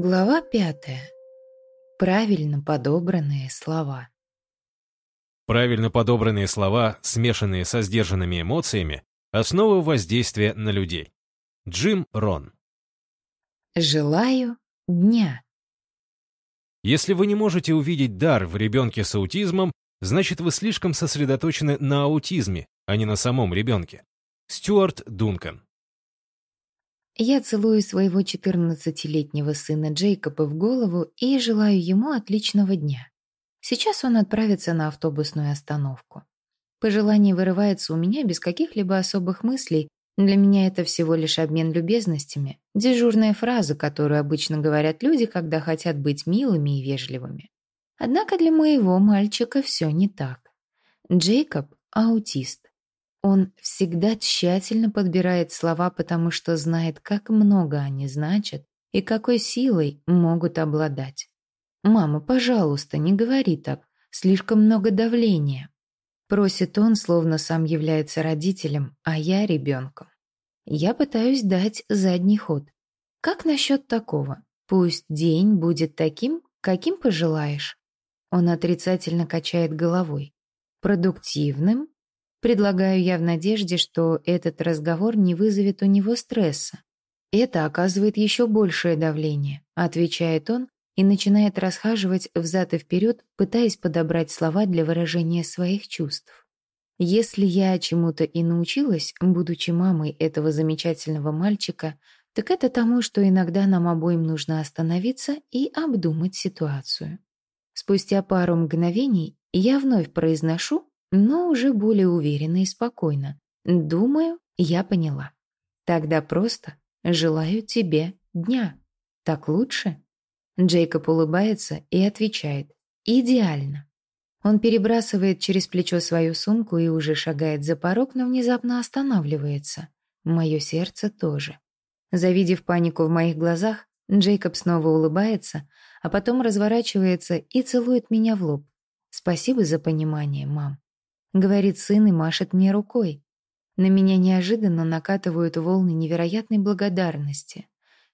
Глава пятая. Правильно подобранные слова. Правильно подобранные слова, смешанные со сдержанными эмоциями, основа воздействия на людей. Джим Рон. Желаю дня. Если вы не можете увидеть дар в ребенке с аутизмом, значит вы слишком сосредоточены на аутизме, а не на самом ребенке. Стюарт Дункан. Я целую своего 14-летнего сына Джейкоба в голову и желаю ему отличного дня. Сейчас он отправится на автобусную остановку. Пожелание вырывается у меня без каких-либо особых мыслей. Для меня это всего лишь обмен любезностями, дежурная фраза, которую обычно говорят люди, когда хотят быть милыми и вежливыми. Однако для моего мальчика все не так. Джейкоб — аутист. Он всегда тщательно подбирает слова, потому что знает, как много они значат и какой силой могут обладать. «Мама, пожалуйста, не говори так. Слишком много давления». Просит он, словно сам является родителем, а я ребенком. Я пытаюсь дать задний ход. Как насчет такого? Пусть день будет таким, каким пожелаешь. Он отрицательно качает головой. Продуктивным, Предлагаю я в надежде, что этот разговор не вызовет у него стресса. Это оказывает еще большее давление, отвечает он и начинает расхаживать взад и вперед, пытаясь подобрать слова для выражения своих чувств. Если я чему-то и научилась, будучи мамой этого замечательного мальчика, так это тому, что иногда нам обоим нужно остановиться и обдумать ситуацию. Спустя пару мгновений я вновь произношу, но уже более уверенно и спокойно. Думаю, я поняла. Тогда просто желаю тебе дня. Так лучше? Джейкоб улыбается и отвечает. Идеально. Он перебрасывает через плечо свою сумку и уже шагает за порог, но внезапно останавливается. Мое сердце тоже. Завидев панику в моих глазах, Джейкоб снова улыбается, а потом разворачивается и целует меня в лоб. Спасибо за понимание, мам. Говорит сын и машет мне рукой. На меня неожиданно накатывают волны невероятной благодарности.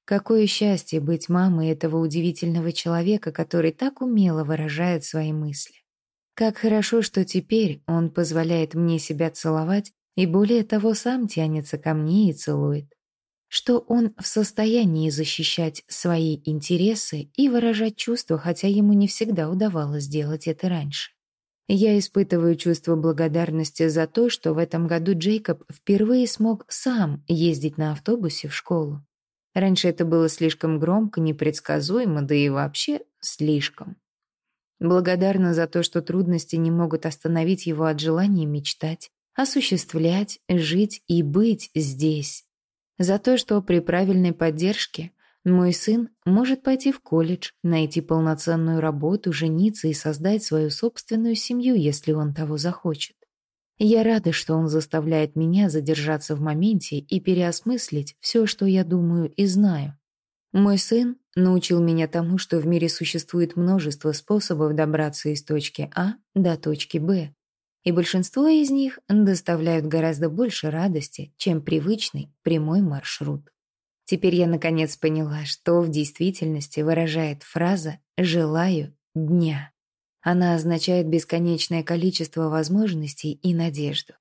Какое счастье быть мамой этого удивительного человека, который так умело выражает свои мысли. Как хорошо, что теперь он позволяет мне себя целовать и более того сам тянется ко мне и целует. Что он в состоянии защищать свои интересы и выражать чувства, хотя ему не всегда удавалось сделать это раньше. Я испытываю чувство благодарности за то, что в этом году Джейкоб впервые смог сам ездить на автобусе в школу. Раньше это было слишком громко, непредсказуемо, да и вообще слишком. Благодарна за то, что трудности не могут остановить его от желания мечтать, осуществлять, жить и быть здесь. За то, что при правильной поддержке мой сын может пойти в колледж, найти полноценную работу, жениться и создать свою собственную семью, если он того захочет. Я рада, что он заставляет меня задержаться в моменте и переосмыслить все, что я думаю и знаю. Мой сын научил меня тому, что в мире существует множество способов добраться из точки А до точки Б, и большинство из них доставляют гораздо больше радости, чем привычный прямой маршрут. Теперь я наконец поняла, что в действительности выражает фраза «желаю дня». Она означает бесконечное количество возможностей и надежду.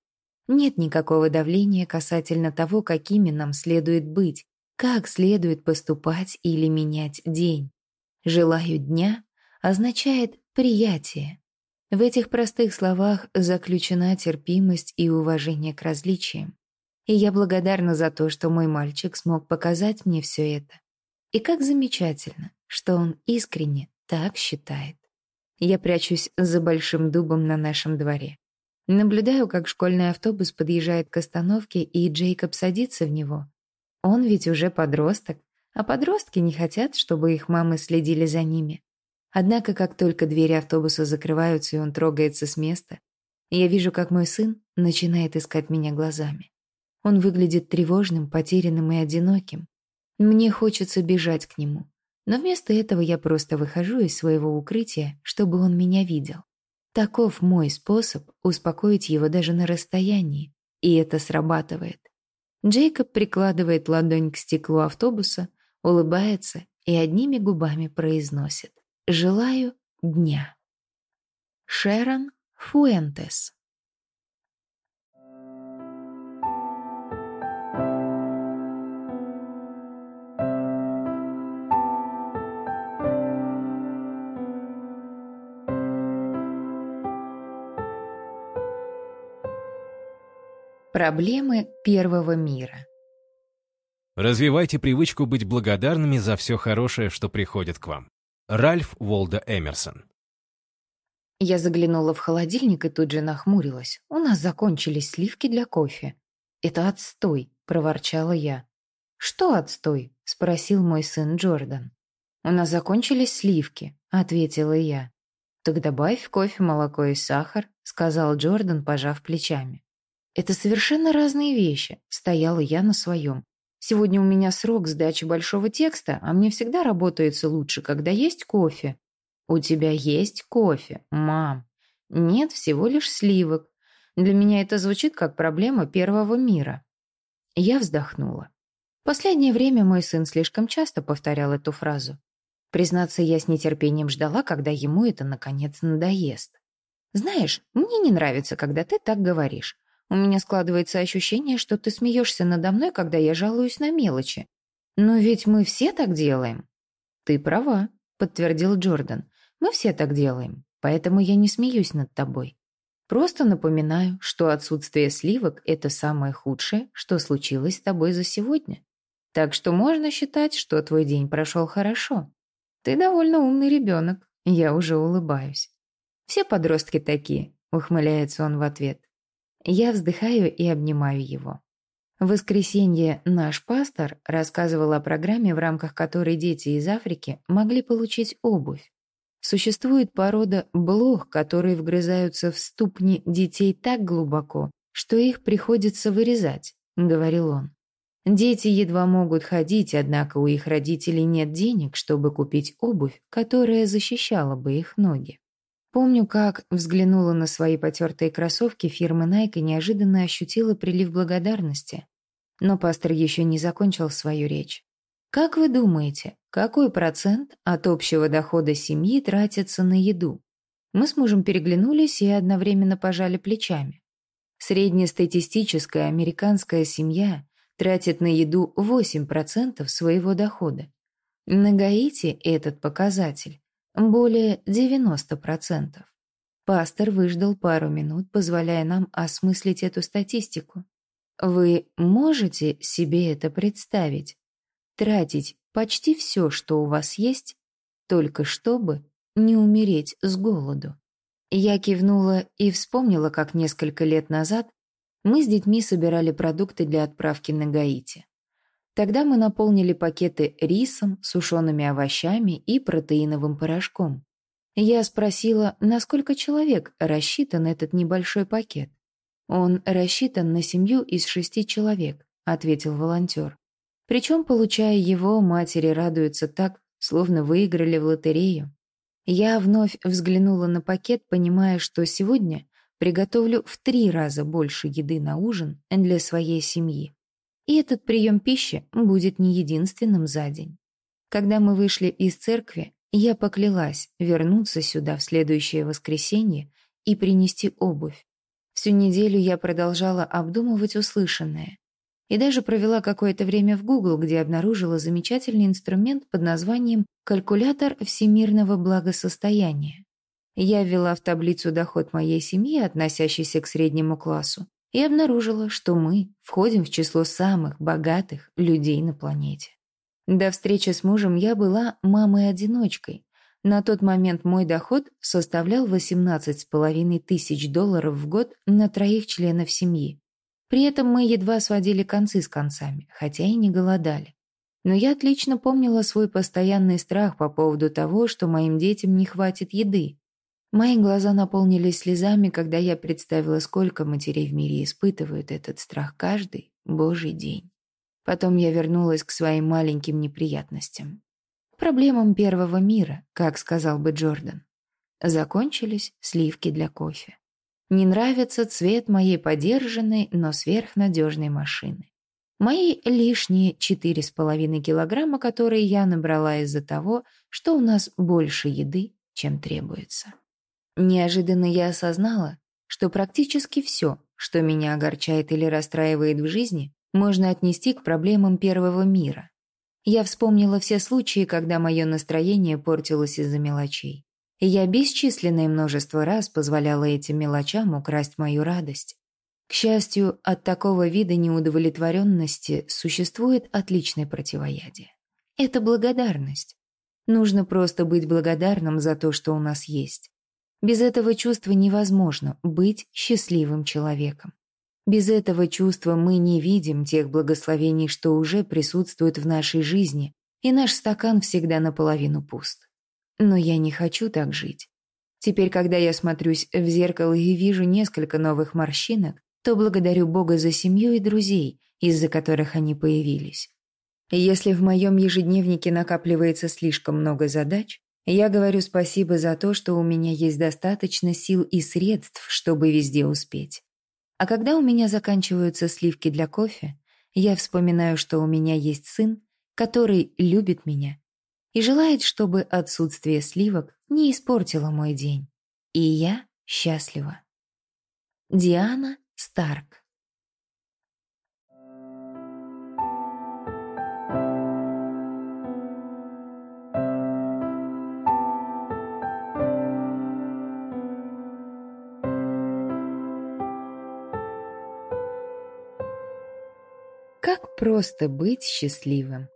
Нет никакого давления касательно того, какими нам следует быть, как следует поступать или менять день. «Желаю дня» означает «приятие». В этих простых словах заключена терпимость и уважение к различиям. И я благодарна за то, что мой мальчик смог показать мне все это. И как замечательно, что он искренне так считает. Я прячусь за большим дубом на нашем дворе. Наблюдаю, как школьный автобус подъезжает к остановке, и Джейкоб садится в него. Он ведь уже подросток, а подростки не хотят, чтобы их мамы следили за ними. Однако, как только двери автобуса закрываются, и он трогается с места, я вижу, как мой сын начинает искать меня глазами. Он выглядит тревожным, потерянным и одиноким. Мне хочется бежать к нему. Но вместо этого я просто выхожу из своего укрытия, чтобы он меня видел. Таков мой способ успокоить его даже на расстоянии, и это срабатывает. Джейкоб прикладывает ладонь к стеклу автобуса, улыбается и одними губами произносит «Желаю дня». Шерон Фуэнтес Проблемы первого мира. Развивайте привычку быть благодарными за все хорошее, что приходит к вам. Ральф Волда Эмерсон. Я заглянула в холодильник и тут же нахмурилась. У нас закончились сливки для кофе. «Это отстой», — проворчала я. «Что отстой?» — спросил мой сын Джордан. «У нас закончились сливки», — ответила я. «Так добавь в кофе молоко и сахар», — сказал Джордан, пожав плечами. Это совершенно разные вещи, стояла я на своем. Сегодня у меня срок сдачи большого текста, а мне всегда работается лучше, когда есть кофе. У тебя есть кофе, мам. Нет, всего лишь сливок. Для меня это звучит как проблема первого мира. Я вздохнула. Последнее время мой сын слишком часто повторял эту фразу. Признаться, я с нетерпением ждала, когда ему это наконец надоест. Знаешь, мне не нравится, когда ты так говоришь. У меня складывается ощущение, что ты смеешься надо мной, когда я жалуюсь на мелочи. Но ведь мы все так делаем. Ты права, подтвердил Джордан. Мы все так делаем, поэтому я не смеюсь над тобой. Просто напоминаю, что отсутствие сливок – это самое худшее, что случилось с тобой за сегодня. Так что можно считать, что твой день прошел хорошо. Ты довольно умный ребенок. Я уже улыбаюсь. Все подростки такие, ухмыляется он в ответ. Я вздыхаю и обнимаю его. В воскресенье наш пастор рассказывал о программе, в рамках которой дети из Африки могли получить обувь. Существует порода блох, которые вгрызаются в ступни детей так глубоко, что их приходится вырезать, говорил он. Дети едва могут ходить, однако у их родителей нет денег, чтобы купить обувь, которая защищала бы их ноги. Помню, как взглянула на свои потертые кроссовки фирмы Nike и неожиданно ощутила прилив благодарности. Но пастор еще не закончил свою речь. Как вы думаете, какой процент от общего дохода семьи тратится на еду? Мы с мужем переглянулись и одновременно пожали плечами. Среднестатистическая американская семья тратит на еду 8% своего дохода. На Гаити этот показатель более 90%. Пастор выждал пару минут, позволяя нам осмыслить эту статистику. Вы можете себе это представить? Тратить почти все, что у вас есть, только чтобы не умереть с голоду. Я кивнула и вспомнила, как несколько лет назад мы с детьми собирали продукты для отправки на Гаити. Тогда мы наполнили пакеты рисом, сушеными овощами и протеиновым порошком. Я спросила, на сколько человек рассчитан этот небольшой пакет. «Он рассчитан на семью из шести человек», — ответил волонтер. Причем, получая его, матери радуются так, словно выиграли в лотерею. Я вновь взглянула на пакет, понимая, что сегодня приготовлю в три раза больше еды на ужин для своей семьи. И этот прием пищи будет не единственным за день. Когда мы вышли из церкви, я поклялась вернуться сюда в следующее воскресенье и принести обувь. Всю неделю я продолжала обдумывать услышанное. И даже провела какое-то время в Google, где обнаружила замечательный инструмент под названием «Калькулятор всемирного благосостояния». Я ввела в таблицу доход моей семьи, относящийся к среднему классу, и обнаружила, что мы входим в число самых богатых людей на планете. До встречи с мужем я была мамой-одиночкой. На тот момент мой доход составлял 18,5 тысяч долларов в год на троих членов семьи. При этом мы едва сводили концы с концами, хотя и не голодали. Но я отлично помнила свой постоянный страх по поводу того, что моим детям не хватит еды. Мои глаза наполнились слезами, когда я представила, сколько матерей в мире испытывают этот страх каждый божий день. Потом я вернулась к своим маленьким неприятностям. Проблемам первого мира, как сказал бы Джордан. Закончились сливки для кофе. Не нравится цвет моей подержанной, но сверхнадежной машины. Мои лишние четыре с половиной килограмма, которые я набрала из-за того, что у нас больше еды, чем требуется. Неожиданно я осознала, что практически все, что меня огорчает или расстраивает в жизни, можно отнести к проблемам первого мира. Я вспомнила все случаи, когда мое настроение портилось из-за мелочей. И я бесчисленное множество раз позволяла этим мелочам украсть мою радость. К счастью, от такого вида неудовлетворенности существует отличное противоядие. Это благодарность. Нужно просто быть благодарным за то, что у нас есть. Без этого чувства невозможно быть счастливым человеком. Без этого чувства мы не видим тех благословений, что уже присутствуют в нашей жизни, и наш стакан всегда наполовину пуст. Но я не хочу так жить. Теперь, когда я смотрюсь в зеркало и вижу несколько новых морщинок, то благодарю Бога за семью и друзей, из-за которых они появились. Если в моем ежедневнике накапливается слишком много задач, я говорю спасибо за то, что у меня есть достаточно сил и средств, чтобы везде успеть. А когда у меня заканчиваются сливки для кофе, я вспоминаю, что у меня есть сын, который любит меня и желает, чтобы отсутствие сливок не испортило мой день. И я счастлива. Диана Старк Как просто быть счастливым.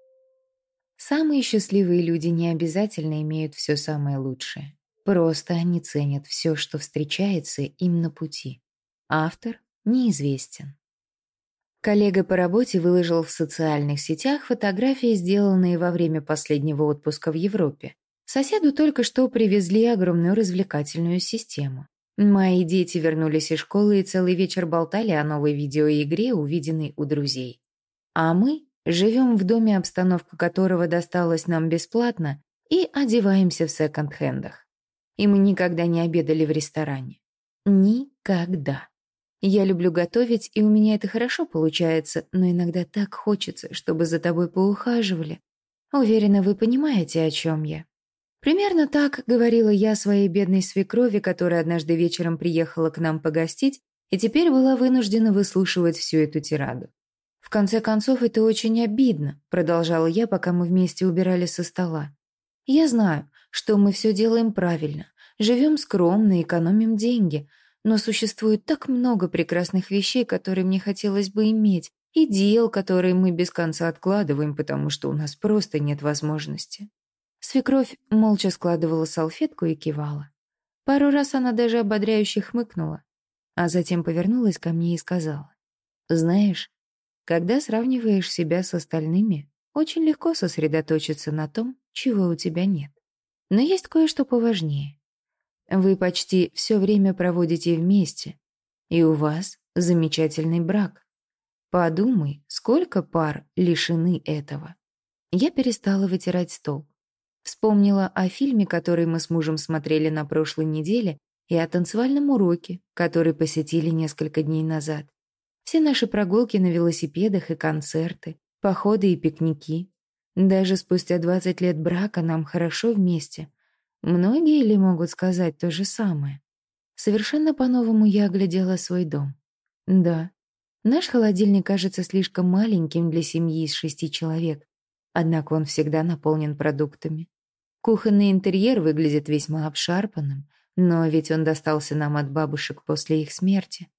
Самые счастливые люди не обязательно имеют все самое лучшее. Просто они ценят все, что встречается им на пути. Автор неизвестен. Коллега по работе выложил в социальных сетях фотографии, сделанные во время последнего отпуска в Европе. Соседу только что привезли огромную развлекательную систему. Мои дети вернулись из школы и целый вечер болтали о новой видеоигре, увиденной у друзей. А мы живем в доме, обстановка которого досталась нам бесплатно, и одеваемся в секонд-хендах. И мы никогда не обедали в ресторане. Никогда. Я люблю готовить, и у меня это хорошо получается, но иногда так хочется, чтобы за тобой поухаживали. Уверена, вы понимаете, о чем я. Примерно так говорила я своей бедной свекрови, которая однажды вечером приехала к нам погостить и теперь была вынуждена выслушивать всю эту тираду. «В конце концов, это очень обидно», — продолжала я, пока мы вместе убирали со стола. «Я знаю, что мы все делаем правильно, живем скромно, экономим деньги, но существует так много прекрасных вещей, которые мне хотелось бы иметь, и дел, которые мы без конца откладываем, потому что у нас просто нет возможности». Свекровь молча складывала салфетку и кивала. Пару раз она даже ободряюще хмыкнула, а затем повернулась ко мне и сказала, «Знаешь, когда сравниваешь себя с остальными, очень легко сосредоточиться на том, чего у тебя нет. Но есть кое-что поважнее. Вы почти все время проводите вместе, и у вас замечательный брак. Подумай, сколько пар лишены этого. Я перестала вытирать стол. Вспомнила о фильме, который мы с мужем смотрели на прошлой неделе, и о танцевальном уроке, который посетили несколько дней назад. Все наши прогулки на велосипедах и концерты, походы и пикники. Даже спустя 20 лет брака нам хорошо вместе. Многие ли могут сказать то же самое? Совершенно по-новому я оглядела свой дом. Да, наш холодильник кажется слишком маленьким для семьи из шести человек, однако он всегда наполнен продуктами. Кухонный интерьер выглядит весьма обшарпанным, но ведь он достался нам от бабушек после их смерти.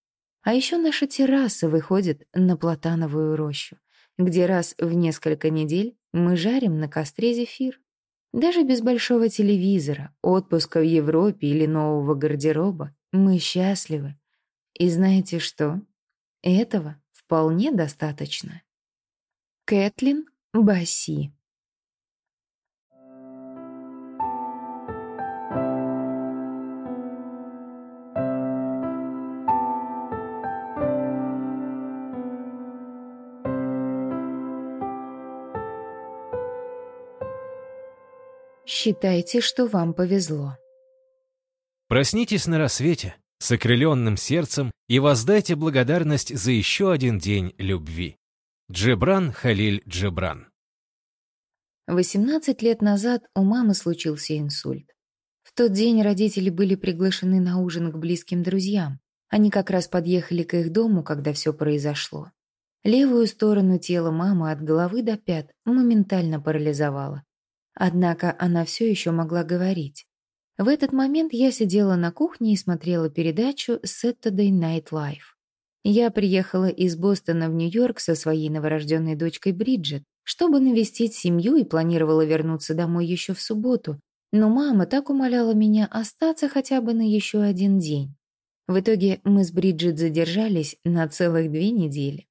А еще наша терраса выходит на платановую рощу, где раз в несколько недель мы жарим на костре зефир. Даже без большого телевизора, отпуска в Европе или нового гардероба мы счастливы. И знаете что? Этого вполне достаточно. Кэтлин Басси Считайте, что вам повезло. Проснитесь на рассвете с окрыленным сердцем и воздайте благодарность за еще один день любви. Джебран Халиль Джебран 18 лет назад у мамы случился инсульт. В тот день родители были приглашены на ужин к близким друзьям. Они как раз подъехали к их дому, когда все произошло. Левую сторону тела мамы от головы до пят моментально парализовала. Однако она все еще могла говорить. В этот момент я сидела на кухне и смотрела передачу Saturday Night Live. Я приехала из Бостона в Нью-Йорк со своей новорожденной дочкой Бриджит, чтобы навестить семью и планировала вернуться домой еще в субботу, но мама так умоляла меня остаться хотя бы на еще один день. В итоге мы с Бриджит задержались на целых две недели.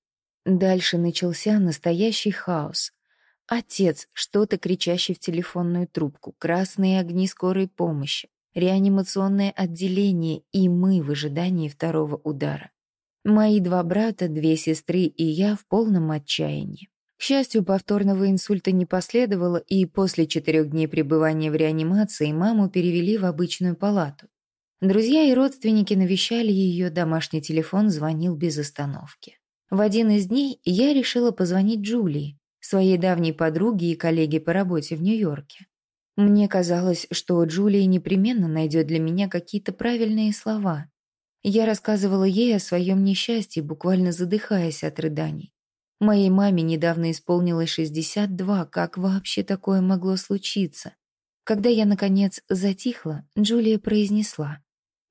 Дальше начался настоящий хаос. Отец, что-то кричащий в телефонную трубку, красные огни скорой помощи, реанимационное отделение и мы в ожидании второго удара. Мои два брата, две сестры и я в полном отчаянии. К счастью, повторного инсульта не последовало, и после четырех дней пребывания в реанимации маму перевели в обычную палату. Друзья и родственники навещали ее, домашний телефон звонил без остановки. В один из дней я решила позвонить Джулии, своей давней подруге и коллеге по работе в Нью-Йорке. Мне казалось, что Джулия непременно найдет для меня какие-то правильные слова. Я рассказывала ей о своем несчастье, буквально задыхаясь от рыданий. Моей маме недавно исполнилось 62, как вообще такое могло случиться? Когда я, наконец, затихла, Джулия произнесла.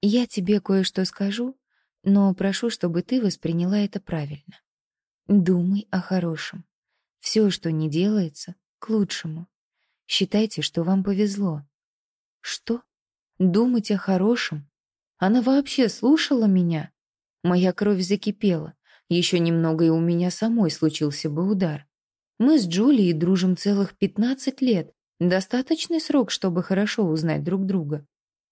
«Я тебе кое-что скажу, но прошу, чтобы ты восприняла это правильно. Думай о хорошем. Все, что не делается, к лучшему. Считайте, что вам повезло». «Что? Думать о хорошем? Она вообще слушала меня?» Моя кровь закипела. Еще немного, и у меня самой случился бы удар. Мы с Джулией дружим целых 15 лет. Достаточный срок, чтобы хорошо узнать друг друга.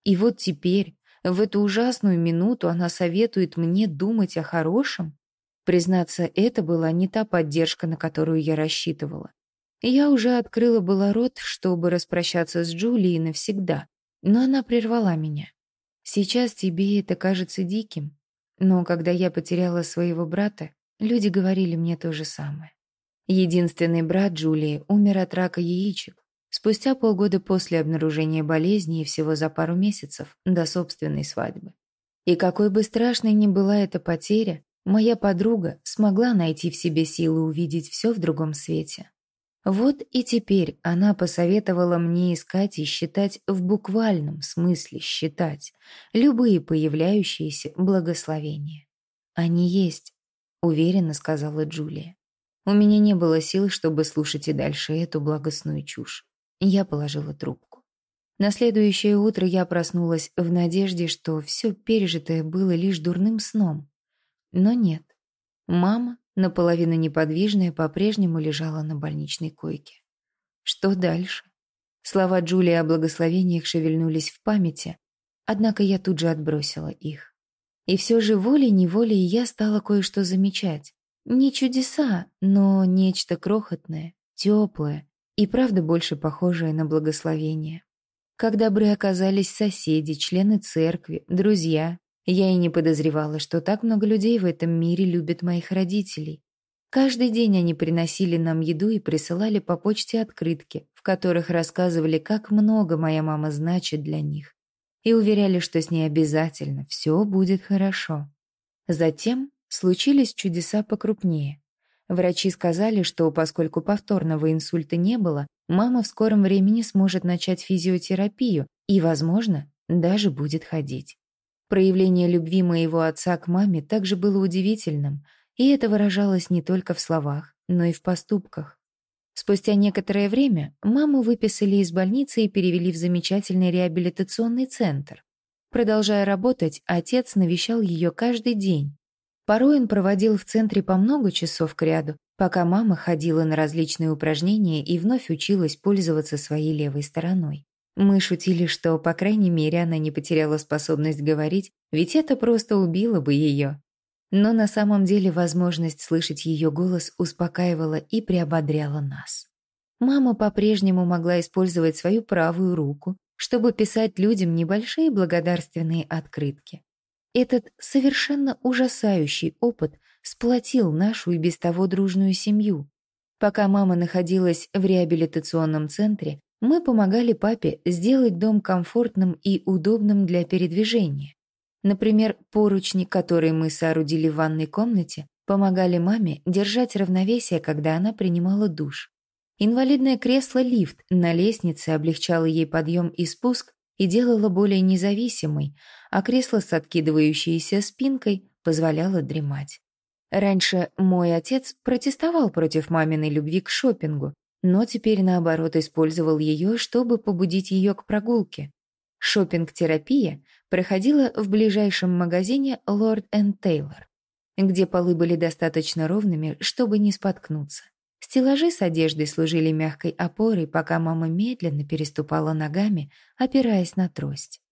И вот теперь, в эту ужасную минуту, она советует мне думать о хорошем. Признаться, это была не та поддержка, на которую я рассчитывала. Я уже открыла было рот, чтобы распрощаться с Джулией навсегда, но она прервала меня. Сейчас тебе это кажется диким, но когда я потеряла своего брата, люди говорили мне то же самое. Единственный брат Джулии умер от рака яичек спустя полгода после обнаружения болезни и всего за пару месяцев до собственной свадьбы. И какой бы страшной ни была эта потеря, моя подруга смогла найти в себе силы увидеть все в другом свете. Вот и теперь она посоветовала мне искать и считать в буквальном смысле считать любые появляющиеся благословения. Они есть, уверенно сказала Джулия. У меня не было сил, чтобы слушать и дальше эту благостную чушь. Я положила трубку. На следующее утро я проснулась в надежде, что все пережитое было лишь дурным сном. Но нет. Мама наполовину неподвижная, по-прежнему лежала на больничной койке. Что дальше? Слова Джулии о благословениях шевельнулись в памяти, однако я тут же отбросила их. И все же волей-неволей я стала кое-что замечать. Не чудеса, но нечто крохотное, теплое и правда больше похожее на благословение. Как добры оказались соседи, члены церкви, друзья, я и не подозревала, что так много людей в этом мире любят моих родителей. Каждый день они приносили нам еду и присылали по почте открытки, в которых рассказывали, как много моя мама значит для них, и уверяли, что с ней обязательно все будет хорошо. Затем случились чудеса покрупнее. Врачи сказали, что поскольку повторного инсульта не было, мама в скором времени сможет начать физиотерапию и, возможно, даже будет ходить. Проявление любви моего отца к маме также было удивительным, и это выражалось не только в словах, но и в поступках. Спустя некоторое время маму выписали из больницы и перевели в замечательный реабилитационный центр. Продолжая работать, отец навещал ее каждый день. Порой он проводил в центре по много часов кряду, пока мама ходила на различные упражнения и вновь училась пользоваться своей левой стороной. Мы шутили, что, по крайней мере, она не потеряла способность говорить, ведь это просто убило бы ее. Но на самом деле возможность слышать ее голос успокаивала и приободряла нас. Мама по-прежнему могла использовать свою правую руку, чтобы писать людям небольшие благодарственные открытки. Этот совершенно ужасающий опыт сплотил нашу и без того дружную семью. Пока мама находилась в реабилитационном центре, мы помогали папе сделать дом комфортным и удобным для передвижения. Например, поручни, которые мы соорудили в ванной комнате, помогали маме держать равновесие, когда она принимала душ. Инвалидное кресло-лифт на лестнице облегчало ей подъем и спуск и делало более независимой, а кресло с откидывающейся спинкой позволяло дремать. Раньше мой отец протестовал против маминой любви к шопингу, но теперь, наоборот, использовал ее, чтобы побудить ее к прогулке. Шопинг-терапия проходила в ближайшем магазине Lord Taylor, где полы были достаточно ровными, чтобы не споткнуться. Стеллажи с одеждой служили мягкой опорой, пока мама медленно переступала ногами, опираясь на трость.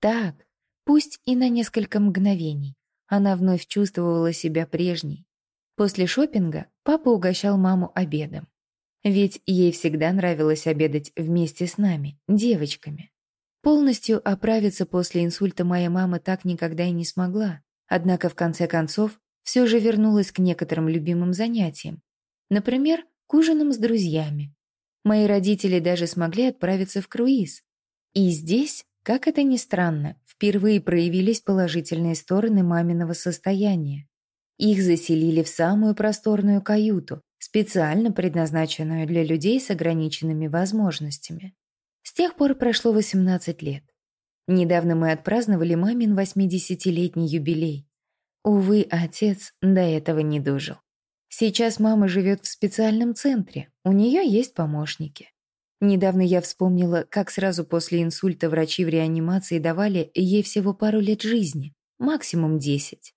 Так, пусть и на несколько мгновений, она вновь чувствовала себя прежней. После шопинга папа угощал маму обедом. Ведь ей всегда нравилось обедать вместе с нами, девочками. Полностью оправиться после инсульта моя мама так никогда и не смогла. Однако в конце концов все же вернулась к некоторым любимым занятиям. Например, к ужинам с друзьями. Мои родители даже смогли отправиться в круиз. И здесь, как это ни странно, впервые проявились положительные стороны маминого состояния. Их заселили в самую просторную каюту, специально предназначенную для людей с ограниченными возможностями. С тех пор прошло 18 лет. Недавно мы отпраздновали мамин 80-летний юбилей. Увы, отец до этого не дожил. Сейчас мама живет в специальном центре, у нее есть помощники. Недавно я вспомнила, как сразу после инсульта врачи в реанимации давали ей всего пару лет жизни, максимум 10.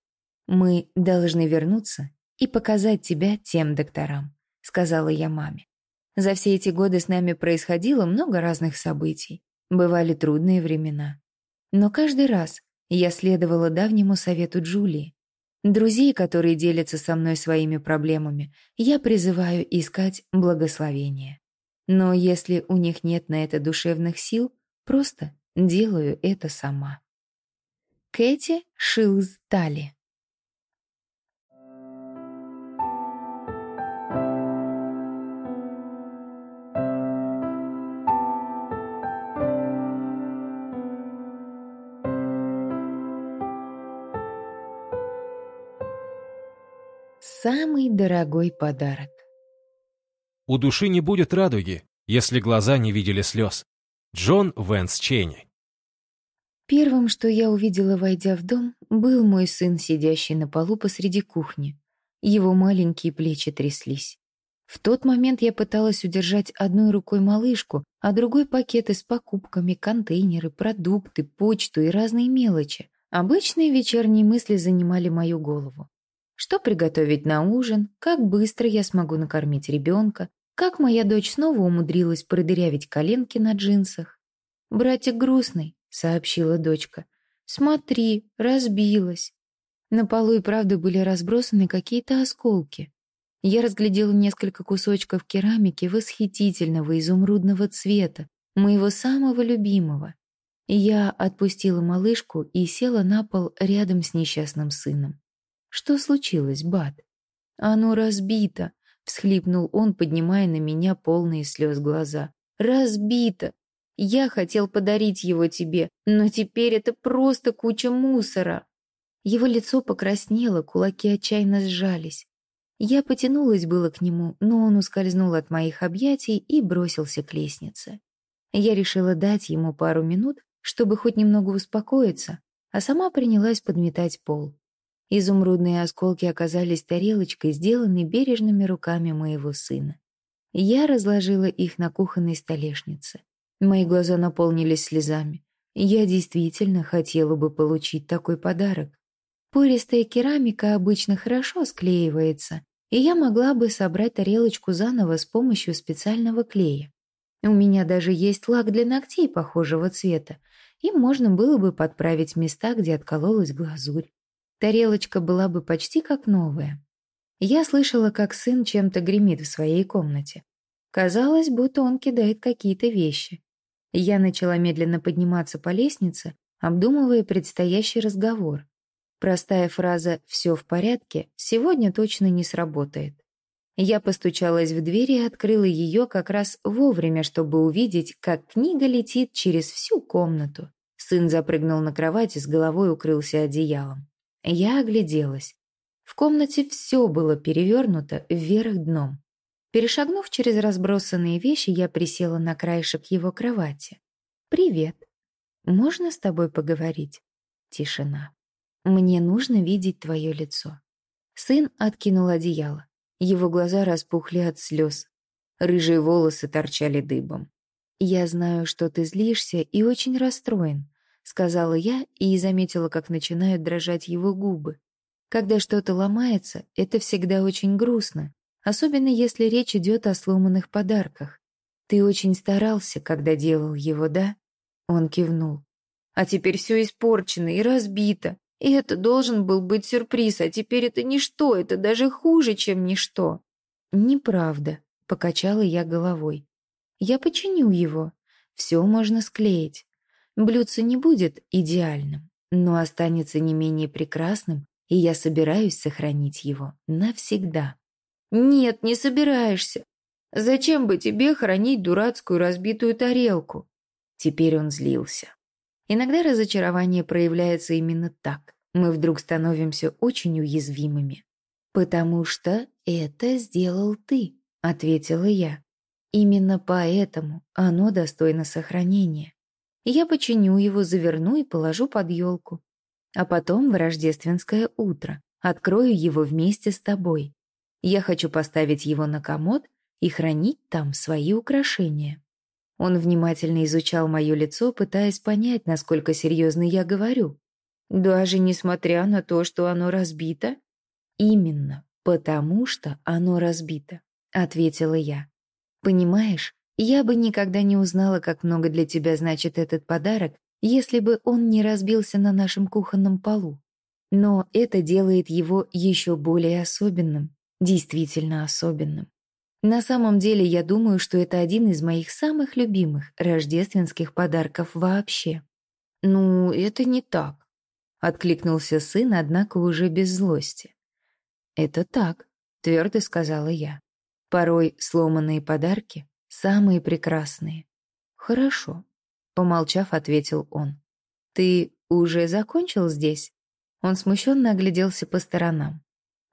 Мы должны вернуться и показать тебя тем докторам», — сказала я маме. За все эти годы с нами происходило много разных событий. Бывали трудные времена. Но каждый раз я следовала давнему совету Джулии. Друзей, которые делятся со мной своими проблемами, я призываю искать благословение. Но если у них нет на это душевных сил, просто делаю это сама. Кэти Шилз-Тали Самый дорогой подарок. У души не будет радуги, если глаза не видели слез. Джон Вэнс Чейни. Первым, что я увидела, войдя в дом, был мой сын, сидящий на полу посреди кухни. Его маленькие плечи тряслись. В тот момент я пыталась удержать одной рукой малышку, а другой пакеты с покупками, контейнеры, продукты, почту и разные мелочи. Обычные вечерние мысли занимали мою голову. Что приготовить на ужин, как быстро я смогу накормить ребенка, как моя дочь снова умудрилась продырявить коленки на джинсах. «Братик грустный», — сообщила дочка. «Смотри, разбилась». На полу и правда были разбросаны какие-то осколки. Я разглядела несколько кусочков керамики восхитительного изумрудного цвета, моего самого любимого. Я отпустила малышку и села на пол рядом с несчастным сыном. «Что случилось, Бат?» «Оно разбито», — всхлипнул он, поднимая на меня полные слез глаза. «Разбито! Я хотел подарить его тебе, но теперь это просто куча мусора!» Его лицо покраснело, кулаки отчаянно сжались. Я потянулась было к нему, но он ускользнул от моих объятий и бросился к лестнице. Я решила дать ему пару минут, чтобы хоть немного успокоиться, а сама принялась подметать пол. Изумрудные осколки оказались тарелочкой, сделанной бережными руками моего сына. Я разложила их на кухонной столешнице. Мои глаза наполнились слезами. Я действительно хотела бы получить такой подарок. Пористая керамика обычно хорошо склеивается, и я могла бы собрать тарелочку заново с помощью специального клея. У меня даже есть лак для ногтей похожего цвета, и можно было бы подправить места, где откололась глазурь. Тарелочка была бы почти как новая. Я слышала, как сын чем-то гремит в своей комнате. Казалось, будто он кидает какие-то вещи. Я начала медленно подниматься по лестнице, обдумывая предстоящий разговор. Простая фраза «все в порядке» сегодня точно не сработает. Я постучалась в дверь и открыла ее как раз вовремя, чтобы увидеть, как книга летит через всю комнату. Сын запрыгнул на кровать и с головой укрылся одеялом. Я огляделась. В комнате все было перевернуто вверх дном. Перешагнув через разбросанные вещи, я присела на краешек его кровати. «Привет. Можно с тобой поговорить?» Тишина. «Мне нужно видеть твое лицо». Сын откинул одеяло. Его глаза распухли от слез. Рыжие волосы торчали дыбом. «Я знаю, что ты злишься и очень расстроен», — сказала я и заметила, как начинают дрожать его губы. «Когда что-то ломается, это всегда очень грустно, особенно если речь идет о сломанных подарках. Ты очень старался, когда делал его, да? Он кивнул. А теперь все испорчено и разбито. И это должен был быть сюрприз, а теперь это ничто, это даже хуже, чем ничто. Неправда, покачала я головой. Я починю его. Все можно склеить. Блюдце не будет идеальным, но останется не менее прекрасным, и я собираюсь сохранить его навсегда. «Нет, не собираешься. Зачем бы тебе хранить дурацкую разбитую тарелку?» Теперь он злился. Иногда разочарование проявляется именно так. Мы вдруг становимся очень уязвимыми. «Потому что это сделал ты», — ответила я. «Именно поэтому оно достойно сохранения. Я починю его, заверну и положу под елку. А потом в рождественское утро открою его вместе с тобой. Я хочу поставить его на комод и хранить там свои украшения». Он внимательно изучал мое лицо, пытаясь понять, насколько серьезно я говорю. «Даже несмотря на то, что оно разбито?» «Именно потому, что оно разбито», — ответила я. «Понимаешь, я бы никогда не узнала, как много для тебя значит этот подарок, если бы он не разбился на нашем кухонном полу. Но это делает его еще более особенным, действительно особенным. На самом деле я думаю, что это один из моих самых любимых рождественских подарков вообще. «Ну, это не так», — откликнулся сын, однако уже без злости. «Это так», — твердо сказала я. «Порой сломанные подарки — самые прекрасные». «Хорошо», — помолчав, ответил он. «Ты уже закончил здесь?» Он смущенно огляделся по сторонам.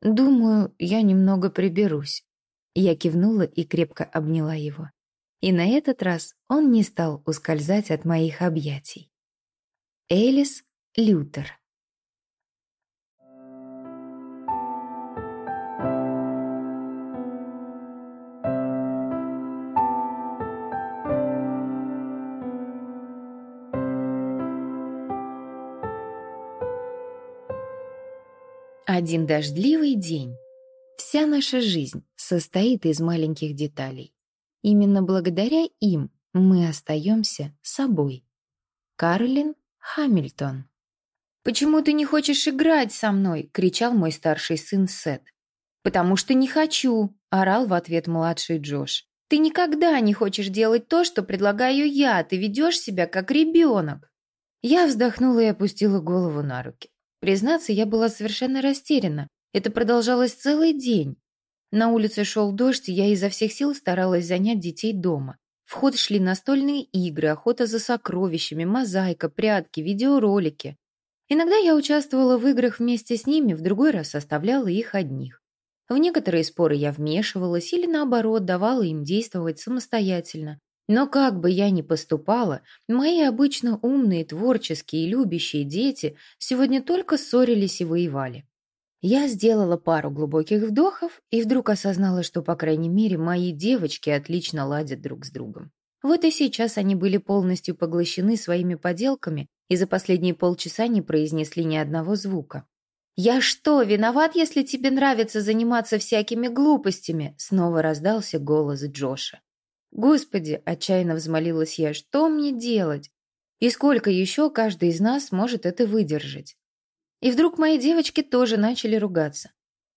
«Думаю, я немного приберусь». Я кивнула и крепко обняла его. И на этот раз он не стал ускользать от моих объятий. Элис Лютер Один дождливый день Вся наша жизнь состоит из маленьких деталей. Именно благодаря им мы остаемся собой. Карлин Хамильтон «Почему ты не хочешь играть со мной?» — кричал мой старший сын Сет. «Потому что не хочу», — орал в ответ младший Джош. «Ты никогда не хочешь делать то, что предлагаю я, ты ведешь себя как ребенок». Я вздохнула и опустила голову на руки. Признаться, я была совершенно растеряна. Это продолжалось целый день. На улице шел дождь, и я изо всех сил старалась занять детей дома. В ход шли настольные игры, охота за сокровищами, мозаика, прятки, видеоролики. Иногда я участвовала в играх вместе с ними, в другой раз оставляла их одних. В некоторые споры я вмешивалась или, наоборот, давала им действовать самостоятельно. Но как бы я ни поступала, мои обычно умные, творческие и любящие дети сегодня только ссорились и воевали. Я сделала пару глубоких вдохов и вдруг осознала, что, по крайней мере, мои девочки отлично ладят друг с другом. Вот и сейчас они были полностью поглощены своими поделками и за последние полчаса не произнесли ни одного звука. «Я что, виноват, если тебе нравится заниматься всякими глупостями?» Снова раздался голос Джоша. «Господи!» – отчаянно взмолилась я. «Что мне делать? И сколько еще каждый из нас может это выдержать?» И вдруг мои девочки тоже начали ругаться.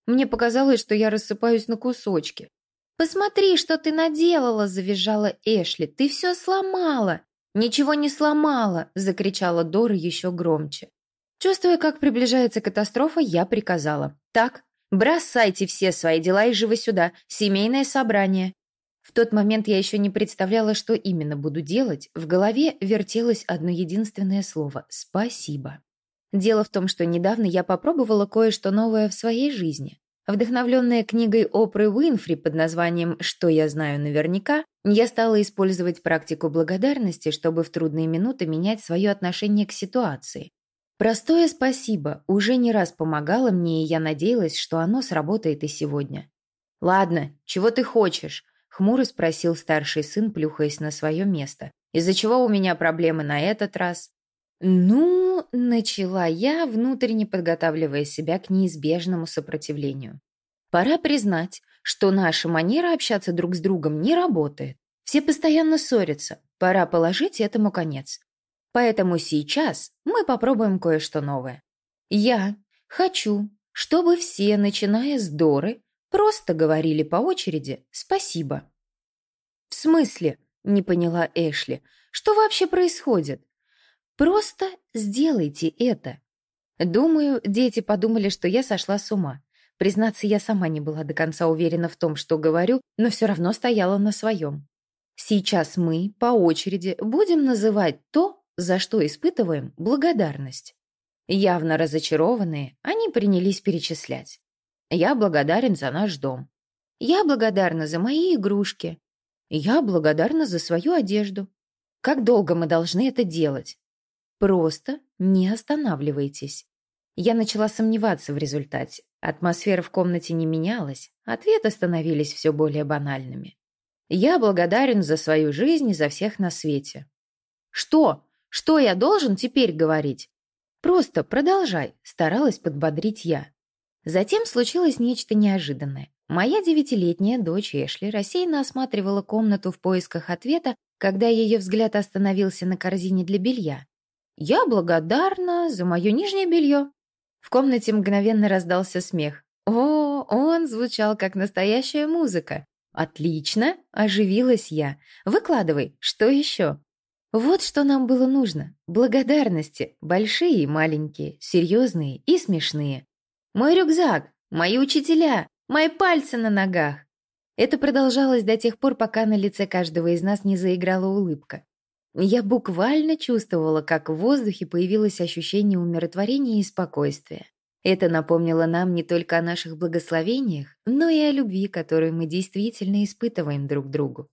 Мне показалось, что я рассыпаюсь на кусочки. «Посмотри, что ты наделала!» – завизжала Эшли. «Ты все сломала!» «Ничего не сломала!» – закричала Дора еще громче. Чувствуя, как приближается катастрофа, я приказала. «Так, бросайте все свои дела и живо сюда. Семейное собрание». В тот момент я еще не представляла, что именно буду делать. В голове вертелось одно единственное слово «спасибо». Дело в том, что недавно я попробовала кое-что новое в своей жизни. Вдохновленная книгой Опры Уинфри под названием «Что я знаю наверняка», я стала использовать практику благодарности, чтобы в трудные минуты менять свое отношение к ситуации. Простое спасибо уже не раз помогало мне, и я надеялась, что оно сработает и сегодня. «Ладно, чего ты хочешь?» — хмуро спросил старший сын, плюхаясь на свое место. «Из-за чего у меня проблемы на этот раз?» «Ну...» — начала я, внутренне подготавливая себя к неизбежному сопротивлению. «Пора признать, что наша манера общаться друг с другом не работает. Все постоянно ссорятся. Пора положить этому конец. Поэтому сейчас мы попробуем кое-что новое. Я хочу, чтобы все, начиная с Доры, просто говорили по очереди «спасибо». «В смысле?» — не поняла Эшли. «Что вообще происходит?» Просто сделайте это. Думаю, дети подумали, что я сошла с ума. Признаться, я сама не была до конца уверена в том, что говорю, но все равно стояла на своем. Сейчас мы, по очереди, будем называть то, за что испытываем благодарность. Явно разочарованные, они принялись перечислять. Я благодарен за наш дом. Я благодарна за мои игрушки. Я благодарна за свою одежду. Как долго мы должны это делать? Просто не останавливайтесь. Я начала сомневаться в результате. Атмосфера в комнате не менялась, ответы становились все более банальными. Я благодарен за свою жизнь и за всех на свете. Что? Что я должен теперь говорить? Просто продолжай, старалась подбодрить я. Затем случилось нечто неожиданное. Моя девятилетняя дочь Эшли рассеянно осматривала комнату в поисках ответа, когда ее взгляд остановился на корзине для белья. «Я благодарна за мое нижнее белье». В комнате мгновенно раздался смех. О, он звучал как настоящая музыка. «Отлично!» – оживилась я. «Выкладывай, что еще?» Вот что нам было нужно. Благодарности, большие и маленькие, серьезные и смешные. Мой рюкзак, мои учителя, мои пальцы на ногах. Это продолжалось до тех пор, пока на лице каждого из нас не заиграла улыбка. Я буквально чувствовала, как в воздухе появилось ощущение умиротворения и спокойствия. Это напомнило нам не только о наших благословениях, но и о любви, которую мы действительно испытываем друг другу.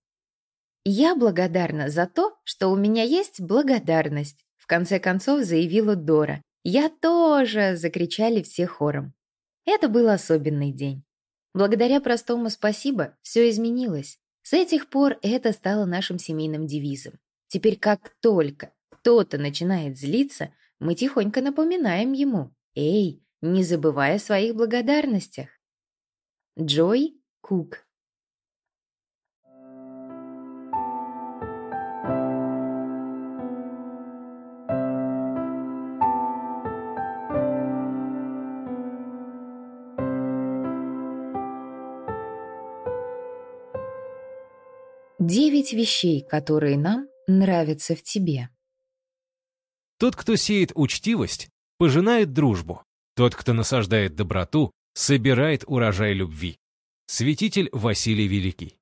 «Я благодарна за то, что у меня есть благодарность», в конце концов заявила Дора. «Я тоже!» – закричали все хором. Это был особенный день. Благодаря простому спасибо все изменилось. С этих пор это стало нашим семейным девизом. Теперь как только кто-то начинает злиться, мы тихонько напоминаем ему «Эй, не забывай о своих благодарностях». Джой Кук Девять вещей, которые нам нравится в тебе. Тот, кто сеет учтивость, пожинает дружбу. Тот, кто насаждает доброту, собирает урожай любви. Святитель Василий Великий.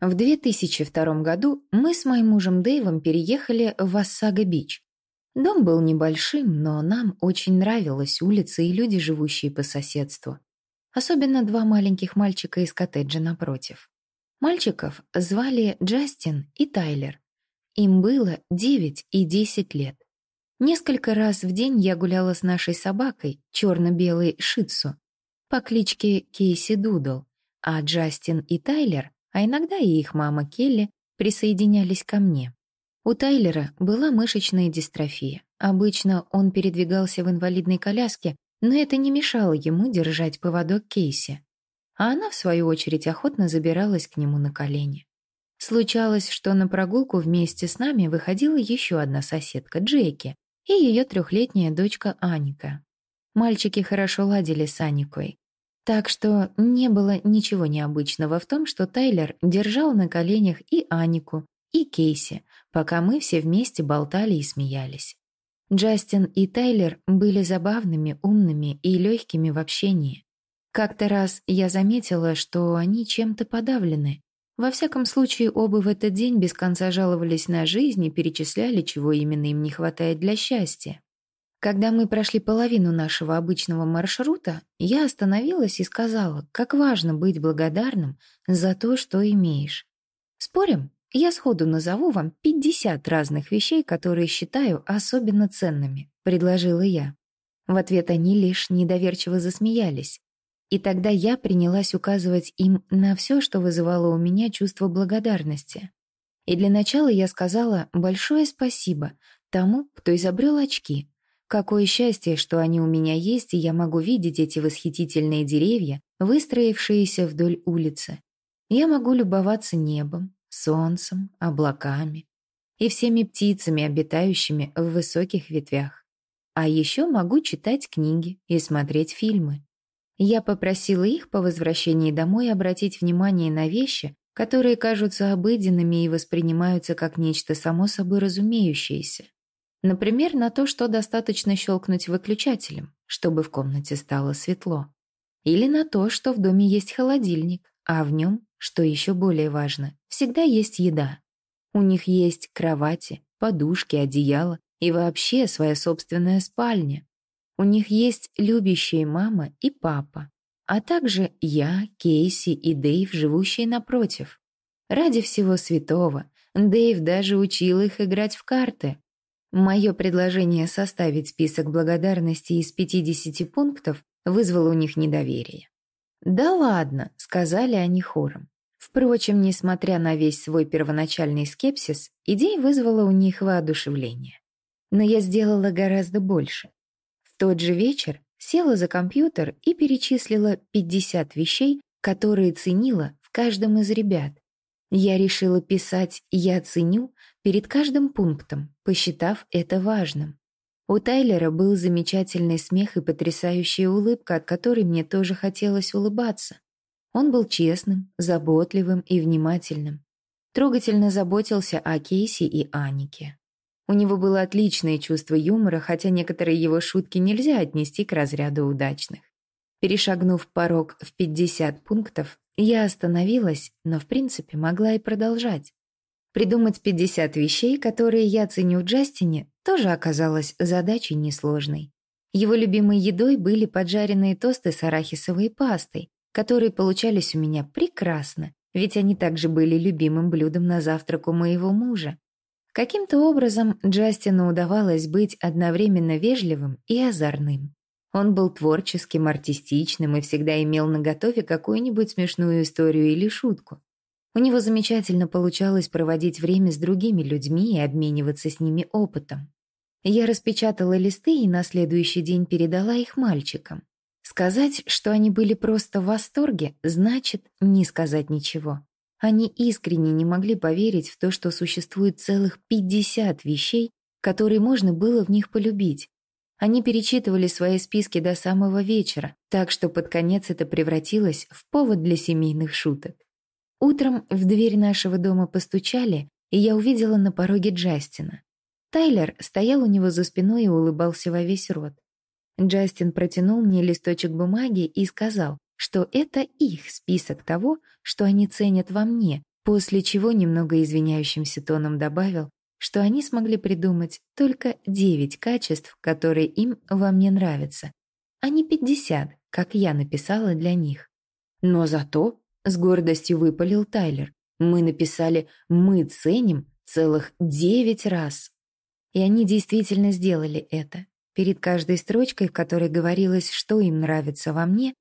В 2002 году мы с моим мужем Дэйвом переехали в Ассага-Бич. Дом был небольшим, но нам очень нравилась улица и люди, живущие по соседству. Особенно два маленьких мальчика из коттеджа напротив. Мальчиков звали Джастин и Тайлер. Им было 9 и 10 лет. Несколько раз в день я гуляла с нашей собакой, черно-белой ши-тцу, по кличке Кейси Дудл, а Джастин и Тайлер, а иногда и их мама Келли, присоединялись ко мне. У Тайлера была мышечная дистрофия. Обычно он передвигался в инвалидной коляске, но это не мешало ему держать поводок Кейси а она, в свою очередь, охотно забиралась к нему на колени. Случалось, что на прогулку вместе с нами выходила еще одна соседка, Джейки, и ее трехлетняя дочка Аника. Мальчики хорошо ладили с Аникой. Так что не было ничего необычного в том, что Тайлер держал на коленях и Анику, и Кейси, пока мы все вместе болтали и смеялись. Джастин и Тайлер были забавными, умными и легкими в общении. Как-то раз я заметила, что они чем-то подавлены. Во всяком случае, оба в этот день без конца жаловались на жизнь и перечисляли, чего именно им не хватает для счастья. Когда мы прошли половину нашего обычного маршрута, я остановилась и сказала, как важно быть благодарным за то, что имеешь. Спорим? Я сходу назову вам 50 разных вещей, которые считаю особенно ценными, предложила я. В ответ они лишь недоверчиво засмеялись. И тогда я принялась указывать им на все, что вызывало у меня чувство благодарности. И для начала я сказала большое спасибо тому, кто изобрел очки, Какое счастье, что они у меня есть, и я могу видеть эти восхитительные деревья, выстроившиеся вдоль улицы. Я могу любоваться небом, солнцем, облаками и всеми птицами, обитающими в высоких ветвях. А еще могу читать книги и смотреть фильмы. Я попросила их по возвращении домой обратить внимание на вещи, которые кажутся обыденными и воспринимаются как нечто само собой разумеющееся. Например, на то, что достаточно щелкнуть выключателем, чтобы в комнате стало светло. Или на то, что в доме есть холодильник, а в нем, что еще более важно, всегда есть еда. У них есть кровати, подушки, одеяло и вообще своя собственная спальня. У них есть любящие мама и папа, а также я, Кейси и Дэйв, живущие напротив. Ради всего святого, Дэйв даже учил их играть в карты, Мое предложение составить список благодарностей из 50 пунктов вызвало у них недоверие. «Да ладно», — сказали они хором. Впрочем, несмотря на весь свой первоначальный скепсис, идея вызвала у них воодушевление. Но я сделала гораздо больше. Тот же вечер села за компьютер и перечислила 50 вещей, которые ценила в каждом из ребят. Я решила писать «я ценю» перед каждым пунктом, посчитав это важным. У Тайлера был замечательный смех и потрясающая улыбка, от которой мне тоже хотелось улыбаться. Он был честным, заботливым и внимательным. Трогательно заботился о Кейси и Анике. У него было отличное чувство юмора, хотя некоторые его шутки нельзя отнести к разряду удачных. Перешагнув порог в 50 пунктов, я остановилась, но в принципе могла и продолжать. Придумать 50 вещей, которые я ценю в Джастине, тоже оказалось задачей несложной. Его любимой едой были поджаренные тосты с арахисовой пастой, которые получались у меня прекрасно, ведь они также были любимым блюдом на завтрак у моего мужа. Каким-то образом Джастину удавалось быть одновременно вежливым и озорным. Он был творческим, артистичным и всегда имел наготове какую-нибудь смешную историю или шутку. У него замечательно получалось проводить время с другими людьми и обмениваться с ними опытом. Я распечатала листы и на следующий день передала их мальчикам. Сказать, что они были просто в восторге, значит не сказать ничего. Они искренне не могли поверить в то, что существует целых 50 вещей, которые можно было в них полюбить. Они перечитывали свои списки до самого вечера, так что под конец это превратилось в повод для семейных шуток. Утром в дверь нашего дома постучали, и я увидела на пороге Джастина. Тайлер стоял у него за спиной и улыбался во весь рот. Джастин протянул мне листочек бумаги и сказал, что это их список того, что они ценят во мне, после чего немного извиняющимся тоном добавил, что они смогли придумать только девять качеств, которые им во мне нравятся, а не пятьдесят, как я написала для них. Но зато с гордостью выпалил Тайлер. Мы написали «Мы ценим» целых девять раз. И они действительно сделали это. Перед каждой строчкой, в которой говорилось, что им нравится во мне,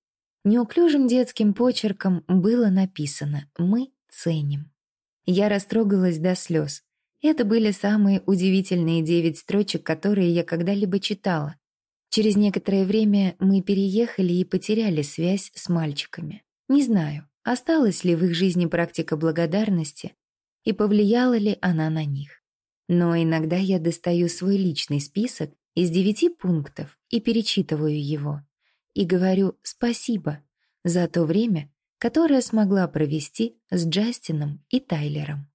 неуклюжим детским почерком было написано «Мы ценим». Я растрогалась до слез. Это были самые удивительные девять строчек, которые я когда-либо читала. Через некоторое время мы переехали и потеряли связь с мальчиками. Не знаю, осталась ли в их жизни практика благодарности и повлияла ли она на них. Но иногда я достаю свой личный список из девяти пунктов и перечитываю его, и говорю спасибо за то время, которое смогла провести с Джастином и Тайлером.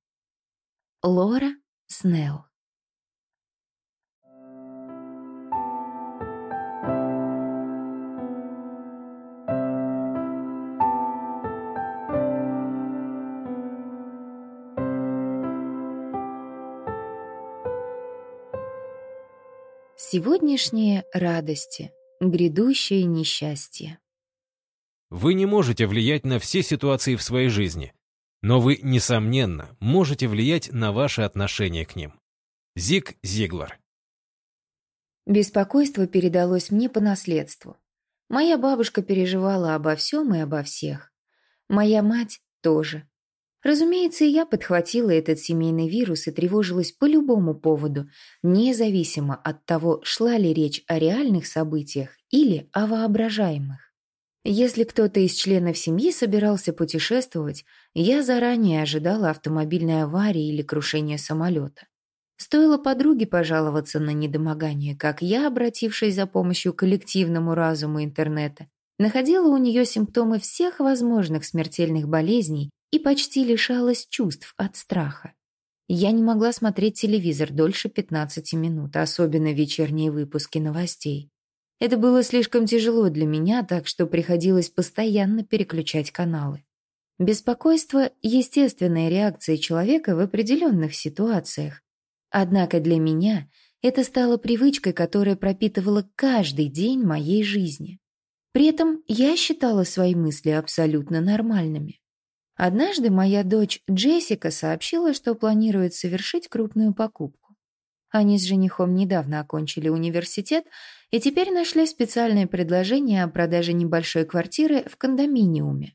Лора Снелл Сегодняшние радости грядущее несчастье. Вы не можете влиять на все ситуации в своей жизни, но вы, несомненно, можете влиять на ваши отношения к ним. Зиг Зиглар Беспокойство передалось мне по наследству. Моя бабушка переживала обо всем и обо всех. Моя мать тоже. Разумеется, и я подхватила этот семейный вирус и тревожилась по любому поводу, независимо от того, шла ли речь о реальных событиях или о воображаемых. Если кто-то из членов семьи собирался путешествовать, я заранее ожидала автомобильной аварии или крушения самолета. Стоило подруге пожаловаться на недомогание, как я, обратившись за помощью к коллективному разуму интернета, находила у нее симптомы всех возможных смертельных болезней и почти лишалась чувств от страха. Я не могла смотреть телевизор дольше 15 минут, особенно вечерние выпуски новостей. Это было слишком тяжело для меня, так что приходилось постоянно переключать каналы. Беспокойство – естественная реакция человека в определенных ситуациях. Однако для меня это стало привычкой, которая пропитывала каждый день моей жизни. При этом я считала свои мысли абсолютно нормальными. Однажды моя дочь Джессика сообщила, что планирует совершить крупную покупку. Они с женихом недавно окончили университет и теперь нашли специальное предложение о продаже небольшой квартиры в кондоминиуме.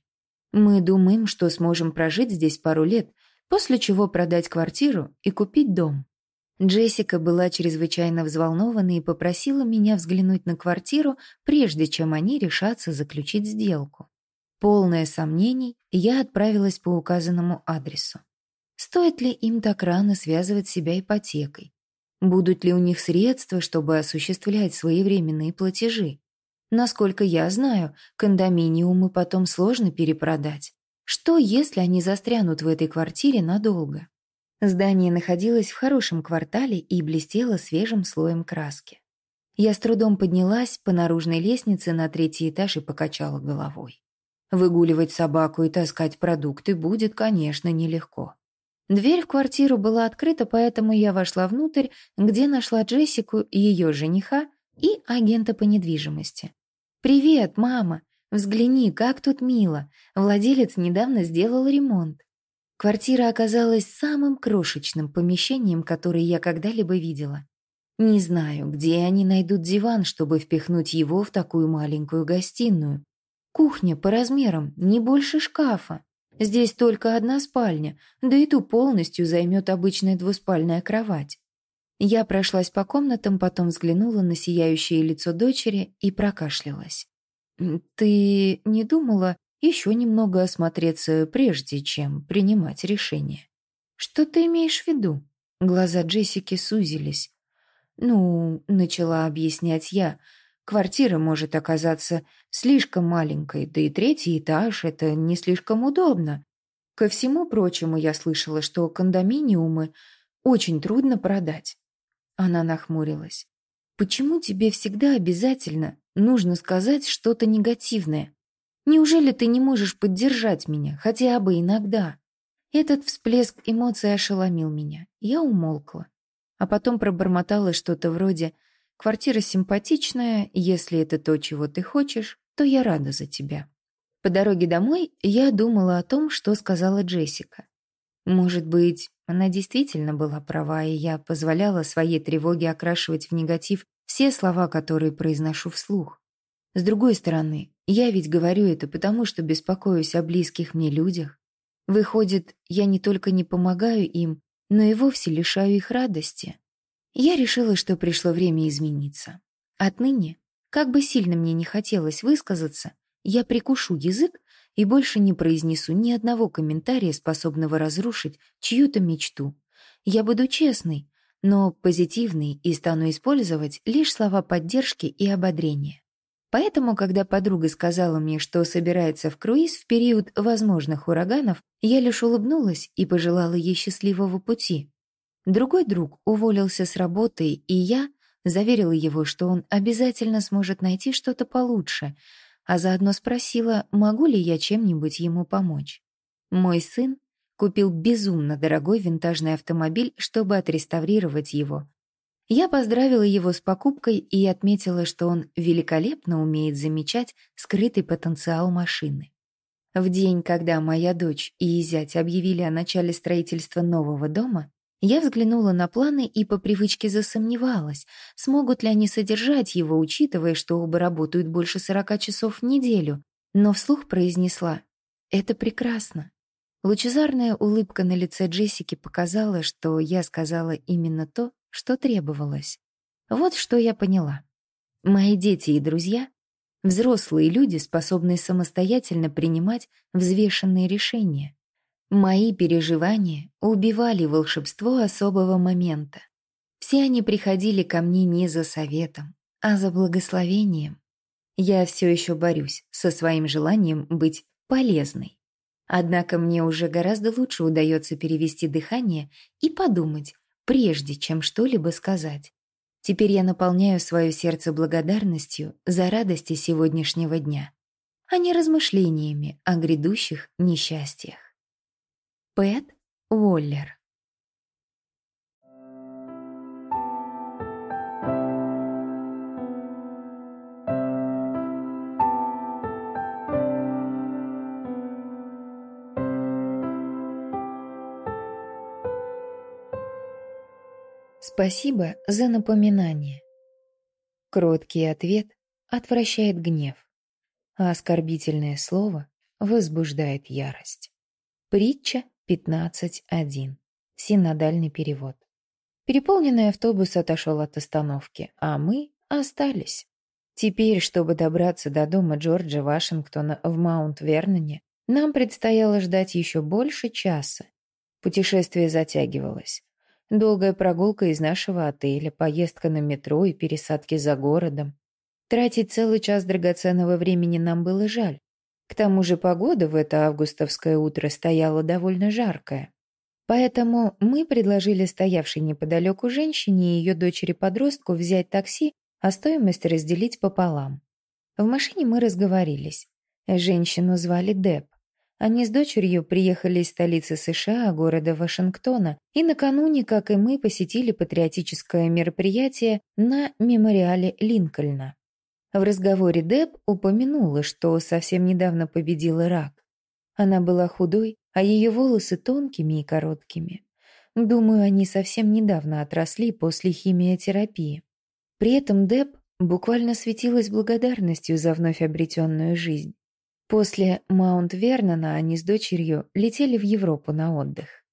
Мы думаем, что сможем прожить здесь пару лет, после чего продать квартиру и купить дом. Джессика была чрезвычайно взволнована и попросила меня взглянуть на квартиру, прежде чем они решатся заключить сделку. Полная сомнений, я отправилась по указанному адресу. Стоит ли им так рано связывать себя ипотекой? Будут ли у них средства, чтобы осуществлять своевременные платежи? Насколько я знаю, кондоминиумы потом сложно перепродать. Что, если они застрянут в этой квартире надолго? Здание находилось в хорошем квартале и блестело свежим слоем краски. Я с трудом поднялась по наружной лестнице на третий этаж и покачала головой. Выгуливать собаку и таскать продукты будет, конечно, нелегко. Дверь в квартиру была открыта, поэтому я вошла внутрь, где нашла Джессику, ее жениха и агента по недвижимости. «Привет, мама! Взгляни, как тут мило! Владелец недавно сделал ремонт». Квартира оказалась самым крошечным помещением, которое я когда-либо видела. Не знаю, где они найдут диван, чтобы впихнуть его в такую маленькую гостиную, Кухня по размерам, не больше шкафа. Здесь только одна спальня, да и ту полностью займет обычная двуспальная кровать. Я прошлась по комнатам, потом взглянула на сияющее лицо дочери и прокашлялась. «Ты не думала еще немного осмотреться, прежде чем принимать решение?» «Что ты имеешь в виду?» Глаза Джессики сузились. «Ну, — начала объяснять я, — Квартира может оказаться слишком маленькой, да и третий этаж — это не слишком удобно. Ко всему прочему, я слышала, что кондоминиумы очень трудно продать. Она нахмурилась. «Почему тебе всегда обязательно нужно сказать что-то негативное? Неужели ты не можешь поддержать меня, хотя бы иногда?» Этот всплеск эмоций ошеломил меня. Я умолкла. А потом пробормотала что-то вроде Квартира симпатичная, если это то, чего ты хочешь, то я рада за тебя. По дороге домой я думала о том, что сказала Джессика. Может быть, она действительно была права, и я позволяла своей тревоге окрашивать в негатив все слова, которые произношу вслух. С другой стороны, я ведь говорю это потому, что беспокоюсь о близких мне людях. Выходит, я не только не помогаю им, но и вовсе лишаю их радости. Я решила, что пришло время измениться. Отныне, как бы сильно мне не хотелось высказаться, я прикушу язык и больше не произнесу ни одного комментария, способного разрушить чью-то мечту. Я буду честной, но позитивной и стану использовать лишь слова поддержки и ободрения. Поэтому, когда подруга сказала мне, что собирается в круиз в период возможных ураганов, я лишь улыбнулась и пожелала ей счастливого пути. Другой друг уволился с работы, и я заверила его, что он обязательно сможет найти что-то получше, а заодно спросила, могу ли я чем-нибудь ему помочь. Мой сын купил безумно дорогой винтажный автомобиль, чтобы отреставрировать его. Я поздравила его с покупкой и отметила, что он великолепно умеет замечать скрытый потенциал машины. В день, когда моя дочь и зять объявили о начале строительства нового дома, я взглянула на планы и по привычке засомневалась, смогут ли они содержать его, учитывая, что оба работают больше сорока часов в неделю, но вслух произнесла «Это прекрасно». Лучезарная улыбка на лице Джессики показала, что я сказала именно то, что требовалось. Вот что я поняла. Мои дети и друзья — взрослые люди, способные самостоятельно принимать взвешенные решения. Мои переживания убивали волшебство особого момента. Все они приходили ко мне не за советом, а за благословением. Я все еще борюсь со своим желанием быть полезной. Однако мне уже гораздо лучше удается перевести дыхание и подумать, прежде чем что-либо сказать. Теперь я наполняю свое сердце благодарностью за радости сегодняшнего дня, а не размышлениями о грядущих несчастьях. Пэт Уоллер Спасибо за напоминание. Кроткий ответ отвращает гнев, а оскорбительное слово возбуждает ярость. Притча 15.1. Синодальный перевод. Переполненный автобус отошел от остановки, а мы остались. Теперь, чтобы добраться до дома Джорджа Вашингтона в Маунт-Верноне, нам предстояло ждать еще больше часа. Путешествие затягивалось. Долгая прогулка из нашего отеля, поездка на метро и пересадки за городом. Тратить целый час драгоценного времени нам было жаль. К тому же погода в это августовское утро стояла довольно жаркая. Поэтому мы предложили стоявшей неподалеку женщине и ее дочери-подростку взять такси, а стоимость разделить пополам. В машине мы разговорились. Женщину звали Деб. Они с дочерью приехали из столицы США, города Вашингтона, и накануне, как и мы, посетили патриотическое мероприятие на мемориале Линкольна. В разговоре Деб упомянула, что совсем недавно победила рак. Она была худой, а ее волосы тонкими и короткими. Думаю, они совсем недавно отросли после химиотерапии. При этом Деб буквально светилась благодарностью за вновь обретенную жизнь. После Маунт-Вернона они с дочерью летели в Европу на отдых.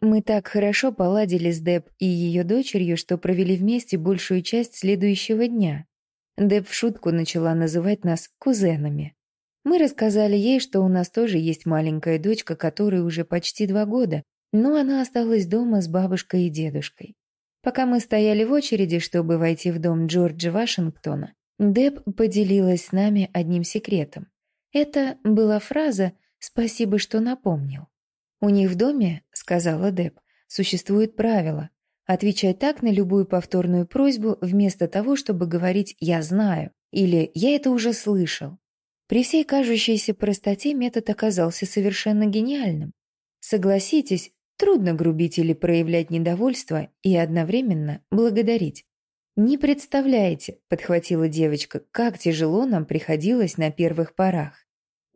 Мы так хорошо поладили с Деб и ее дочерью, что провели вместе большую часть следующего дня. Деб в шутку начала называть нас кузенами. Мы рассказали ей, что у нас тоже есть маленькая дочка, которой уже почти два года, но она осталась дома с бабушкой и дедушкой. Пока мы стояли в очереди, чтобы войти в дом Джорджа Вашингтона, Деб поделилась с нами одним секретом. Это была фраза «спасибо, что напомнил». «У них в доме, — сказала Деб, — существует правило, Отвечай так на любую повторную просьбу, вместо того, чтобы говорить «я знаю» или «я это уже слышал». При всей кажущейся простоте метод оказался совершенно гениальным. Согласитесь, трудно грубить или проявлять недовольство и одновременно благодарить. «Не представляете», — подхватила девочка, «как тяжело нам приходилось на первых порах».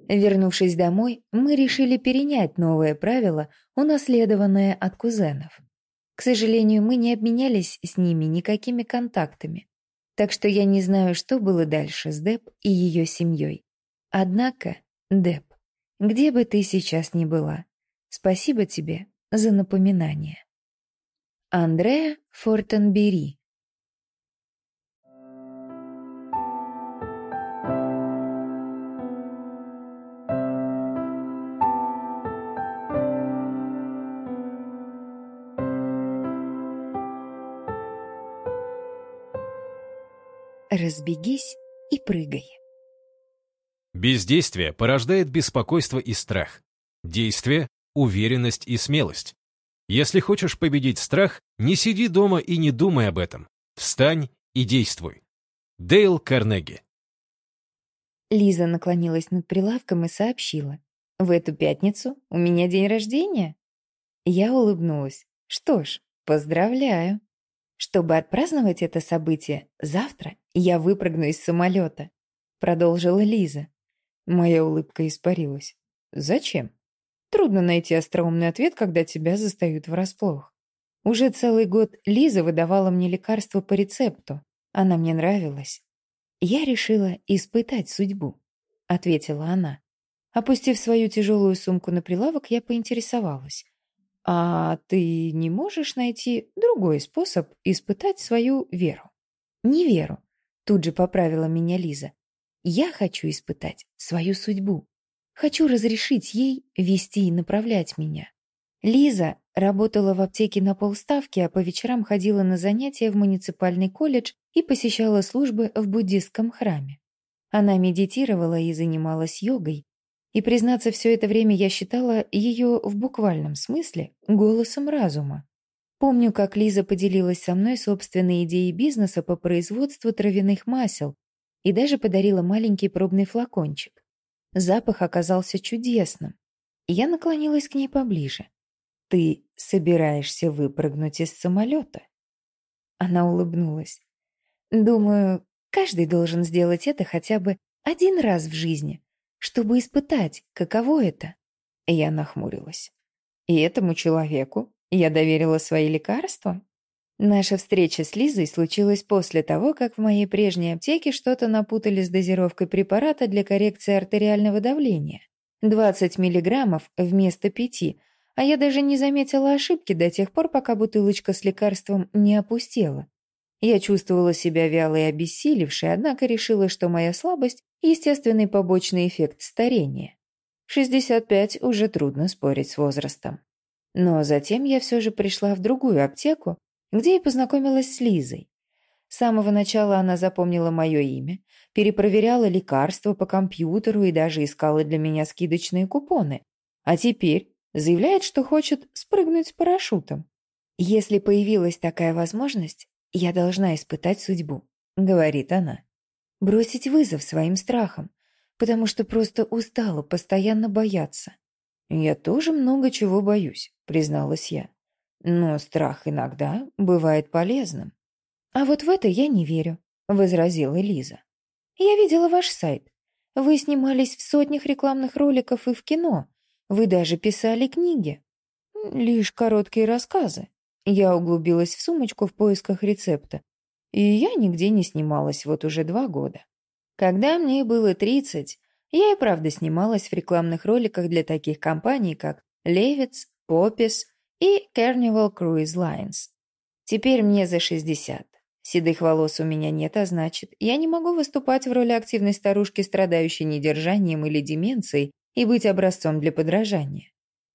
Вернувшись домой, мы решили перенять новое правило, унаследованное от кузенов. К сожалению, мы не обменялись с ними никакими контактами, так что я не знаю, что было дальше с Деб и ее семьей. Однако, Деб, где бы ты сейчас ни была, спасибо тебе за напоминание. Андреа Фортенбери Разбегись и прыгай. Бездействие порождает беспокойство и страх. Действие — уверенность и смелость. Если хочешь победить страх, не сиди дома и не думай об этом. Встань и действуй. Дейл Карнеги Лиза наклонилась над прилавком и сообщила. «В эту пятницу у меня день рождения?» Я улыбнулась. «Что ж, поздравляю». Чтобы отпраздновать это событие, завтра я выпрыгну из самолета», — продолжила Лиза. Моя улыбка испарилась. «Зачем?» Трудно найти остроумный ответ, когда тебя застают врасплох. Уже целый год Лиза выдавала мне лекарства по рецепту. Она мне нравилась. Я решила испытать судьбу, ответила она. Опустив свою тяжелую сумку на прилавок, я поинтересовалась. «А ты не можешь найти другой способ испытать свою веру?» «Не веру», — тут же поправила меня Лиза. «Я хочу испытать свою судьбу. Хочу разрешить ей вести и направлять меня. Лиза работала в аптеке на полставки, а по вечерам ходила на занятия в муниципальный колледж и посещала службы в буддистском храме. Она медитировала и занималась йогой, и, признаться, все это время я считала ее в буквальном смысле голосом разума. Помню, как Лиза поделилась со мной собственной идеей бизнеса по производству травяных масел и даже подарила маленький пробный флакончик. Запах оказался чудесным. Я наклонилась к ней поближе. «Ты собираешься выпрыгнуть из самолета?» Она улыбнулась. «Думаю, каждый должен сделать это хотя бы один раз в жизни, чтобы испытать, каково это». Я нахмурилась. «И этому человеку я доверила свои лекарства?» Наша встреча с Лизой случилась после того, как в моей прежней аптеке что-то напутали с дозировкой препарата для коррекции артериального давления. 20 миллиграммов вместо 5, а я даже не заметила ошибки до тех пор, пока бутылочка с лекарством не опустела. Я чувствовала себя вялой и обессилевшей, однако решила, что моя слабость – естественный побочный эффект старения. 65 уже трудно спорить с возрастом. Но затем я все же пришла в другую аптеку, где и познакомилась с Лизой. С самого начала она запомнила мое имя, перепроверяла лекарства по компьютеру и даже искала для меня скидочные купоны. А теперь заявляет, что хочет спрыгнуть с парашютом. «Если появилась такая возможность, я должна испытать судьбу», — говорит она. «Бросить вызов своим страхам, потому что просто устала постоянно бояться». «Я тоже много чего боюсь», — призналась я. Но страх иногда бывает полезным. А вот в это я не верю, возразила Лиза. Я видела ваш сайт. Вы снимались в сотнях рекламных роликов и в кино. Вы даже писали книги. Лишь короткие рассказы. Я углубилась в сумочку в поисках рецепта. И я нигде не снималась вот уже два года. Когда мне было тридцать, я и правда снималась в рекламных роликах для таких компаний, как Левиц, Попис, и Carnival Cruise Lines. Теперь мне за 60. Седых волос у меня нет, а значит, я не могу выступать в роли активной старушки, страдающей недержанием или деменцией, и быть образцом для подражания.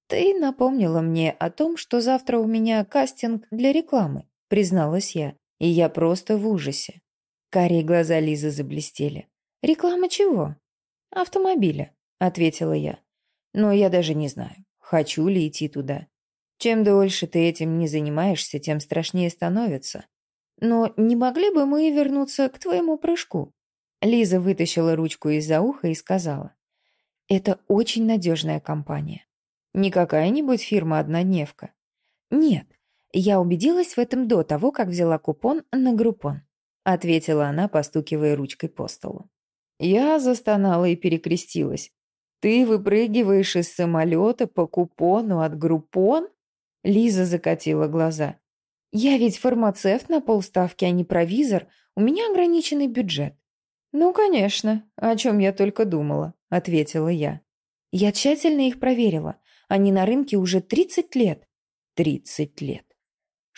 Ты напомнила мне о том, что завтра у меня кастинг для рекламы, призналась я, и я просто в ужасе. Карие глаза Лизы заблестели. «Реклама чего?» «Автомобиля», — ответила я. «Но я даже не знаю, хочу ли идти туда. Чем дольше ты этим не занимаешься, тем страшнее становится. Но не могли бы мы вернуться к твоему прыжку?» Лиза вытащила ручку из-за уха и сказала. «Это очень надежная компания. Не какая-нибудь фирма-однодневка. Нет, я убедилась в этом до того, как взяла купон на группон», ответила она, постукивая ручкой по столу. Я застонала и перекрестилась. «Ты выпрыгиваешь из самолета по купону от группон?» Лиза закатила глаза. «Я ведь фармацевт на полставки, а не провизор. У меня ограниченный бюджет». «Ну, конечно, о чем я только думала», — ответила я. «Я тщательно их проверила. Они на рынке уже 30 лет». «Тридцать лет.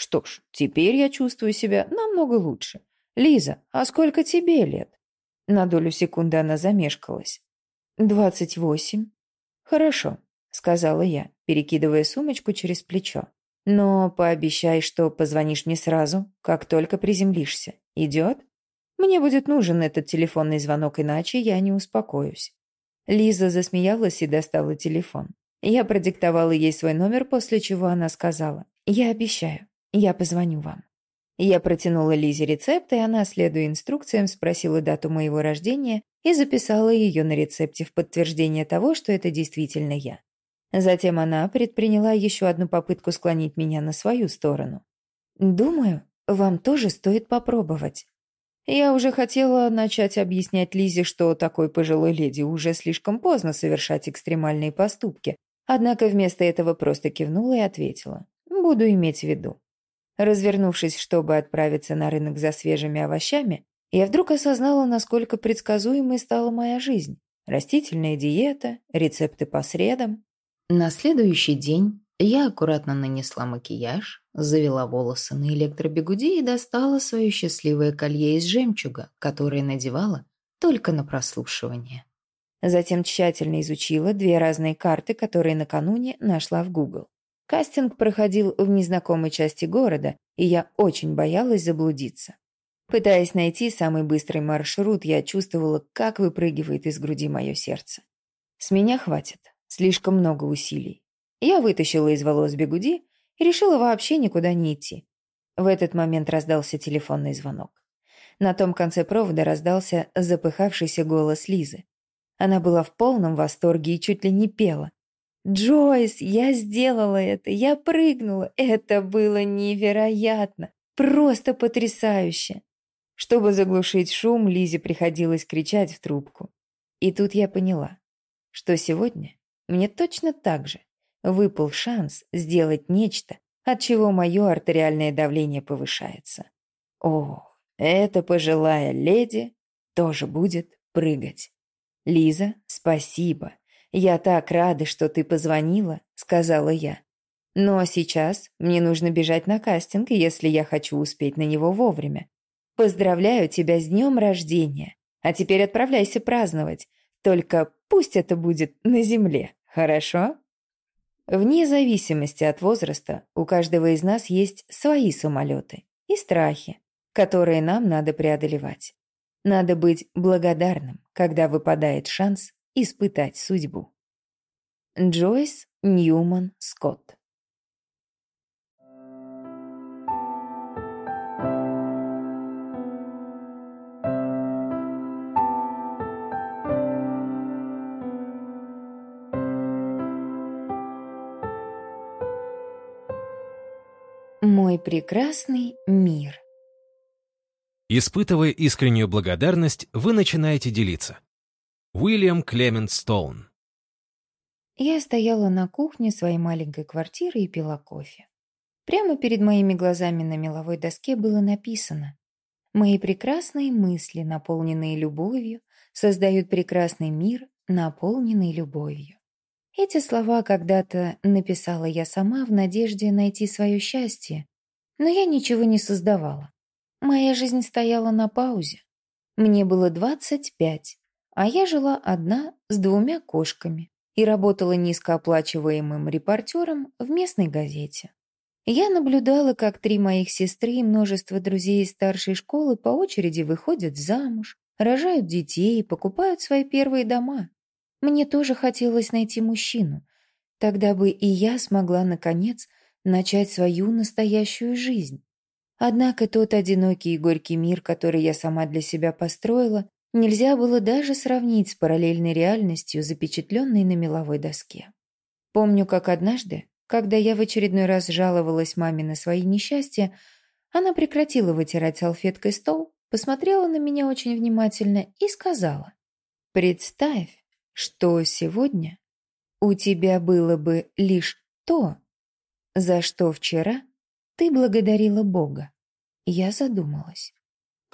Что ж, теперь я чувствую себя намного лучше. Лиза, а сколько тебе лет?» На долю секунды она замешкалась. «Двадцать восемь». «Хорошо», — сказала я перекидывая сумочку через плечо. «Но пообещай, что позвонишь мне сразу, как только приземлишься. Идет? Мне будет нужен этот телефонный звонок, иначе я не успокоюсь». Лиза засмеялась и достала телефон. Я продиктовала ей свой номер, после чего она сказала «Я обещаю, я позвоню вам». Я протянула Лизе рецепт, и она, следуя инструкциям, спросила дату моего рождения и записала ее на рецепте в подтверждение того, что это действительно я. Затем она предприняла еще одну попытку склонить меня на свою сторону. «Думаю, вам тоже стоит попробовать. Я уже хотела начать объяснять Лизе, что такой пожилой леди уже слишком поздно совершать экстремальные поступки, однако вместо этого просто кивнула и ответила. «Буду иметь в виду». Развернувшись, чтобы отправиться на рынок за свежими овощами, я вдруг осознала, насколько предсказуемой стала моя жизнь. Растительная диета, рецепты по средам. На следующий день я аккуратно нанесла макияж, завела волосы на электробегуди и достала свое счастливое колье из жемчуга, которое надевала только на прослушивание. Затем тщательно изучила две разные карты, которые накануне нашла в Google. Кастинг проходил в незнакомой части города, и я очень боялась заблудиться. Пытаясь найти самый быстрый маршрут, я чувствовала, как выпрыгивает из груди мое сердце. С меня хватит. Слишком много усилий. Я вытащила из волос бегуди и решила вообще никуда не идти. В этот момент раздался телефонный звонок. На том конце провода раздался запыхавшийся голос Лизы. Она была в полном восторге и чуть ли не пела. «Джойс, я сделала это! Я прыгнула! Это было невероятно! Просто потрясающе!» Чтобы заглушить шум, Лизе приходилось кричать в трубку. И тут я поняла, что сегодня мне точно так же выпал шанс сделать нечто, от чего мое артериальное давление повышается. О, эта пожилая леди тоже будет прыгать. Лиза, спасибо. Я так рада, что ты позвонила, сказала я. Но сейчас мне нужно бежать на кастинг, если я хочу успеть на него вовремя. Поздравляю тебя с днем рождения. А теперь отправляйся праздновать. Только пусть это будет на земле, хорошо? Вне зависимости от возраста у каждого из нас есть свои самолеты и страхи, которые нам надо преодолевать. Надо быть благодарным, когда выпадает шанс испытать судьбу. Джойс Ньюман Скотт Мой прекрасный мир. Испытывая искреннюю благодарность, вы начинаете делиться. Уильям Клемент Стоун. Я стояла на кухне своей маленькой квартиры и пила кофе. Прямо перед моими глазами на меловой доске было написано «Мои прекрасные мысли, наполненные любовью, создают прекрасный мир, наполненный любовью». Эти слова когда-то написала я сама в надежде найти свое счастье, но я ничего не создавала. Моя жизнь стояла на паузе. Мне было 25, а я жила одна с двумя кошками и работала низкооплачиваемым репортером в местной газете. Я наблюдала, как три моих сестры и множество друзей из старшей школы по очереди выходят замуж, рожают детей покупают свои первые дома. Мне тоже хотелось найти мужчину. Тогда бы и я смогла, наконец, начать свою настоящую жизнь. Однако тот одинокий и горький мир, который я сама для себя построила, нельзя было даже сравнить с параллельной реальностью, запечатленной на меловой доске. Помню, как однажды, когда я в очередной раз жаловалась маме на свои несчастья, она прекратила вытирать салфеткой стол, посмотрела на меня очень внимательно и сказала, «Представь, что сегодня у тебя было бы лишь то, за что вчера ты благодарила Бога. Я задумалась.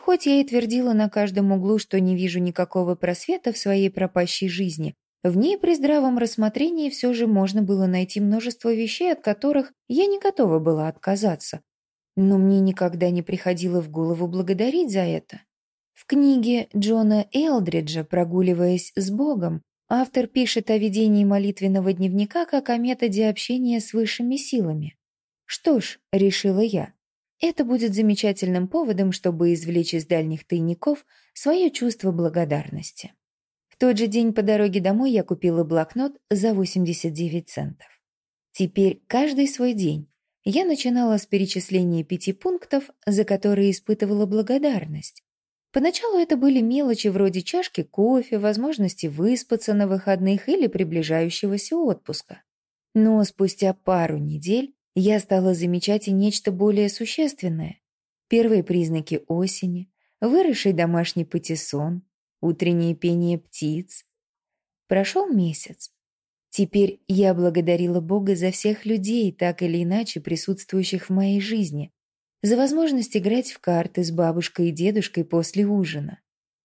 Хоть я и твердила на каждом углу, что не вижу никакого просвета в своей пропащей жизни, в ней при здравом рассмотрении все же можно было найти множество вещей, от которых я не готова была отказаться. Но мне никогда не приходило в голову благодарить за это. В книге Джона Элдриджа «Прогуливаясь с Богом» Автор пишет о ведении молитвенного дневника как о методе общения с высшими силами. Что ж, решила я, это будет замечательным поводом, чтобы извлечь из дальних тайников свое чувство благодарности. В тот же день по дороге домой я купила блокнот за 89 центов. Теперь каждый свой день я начинала с перечисления пяти пунктов, за которые испытывала благодарность, Поначалу это были мелочи вроде чашки кофе, возможности выспаться на выходных или приближающегося отпуска. Но спустя пару недель я стала замечать и нечто более существенное. первые признаки осени, выросший домашний патиссон, утреннее пение птиц. Прошел месяц. Теперь я благодарила Бога за всех людей, так или иначе присутствующих в моей жизни, за возможность играть в карты с бабушкой и дедушкой после ужина,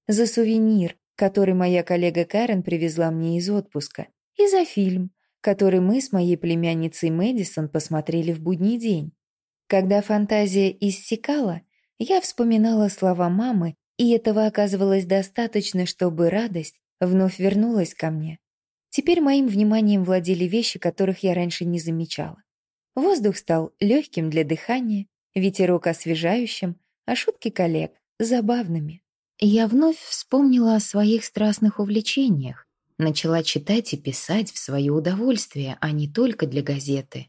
за сувенир, который моя коллега Карен привезла мне из отпуска, и за фильм, который мы с моей племянницей Мэдисон посмотрели в будний день. Когда фантазия иссякала, я вспоминала слова мамы, и этого оказывалось достаточно, чтобы радость вновь вернулась ко мне. Теперь моим вниманием владели вещи, которых я раньше не замечала. Воздух стал легким для дыхания, ветерок освежающим, а шутки коллег — забавными. Я вновь вспомнила о своих страстных увлечениях, начала читать и писать в свое удовольствие, а не только для газеты.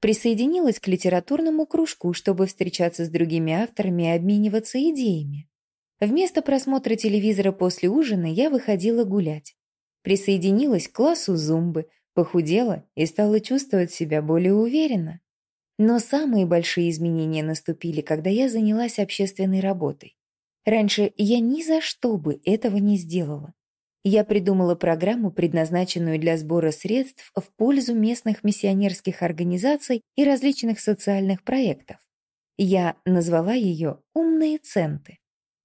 Присоединилась к литературному кружку, чтобы встречаться с другими авторами и обмениваться идеями. Вместо просмотра телевизора после ужина я выходила гулять. Присоединилась к классу зумбы, похудела и стала чувствовать себя более уверенно. Но самые большие изменения наступили, когда я занялась общественной работой. Раньше я ни за что бы этого не сделала. Я придумала программу, предназначенную для сбора средств в пользу местных миссионерских организаций и различных социальных проектов. Я назвала ее «Умные центы».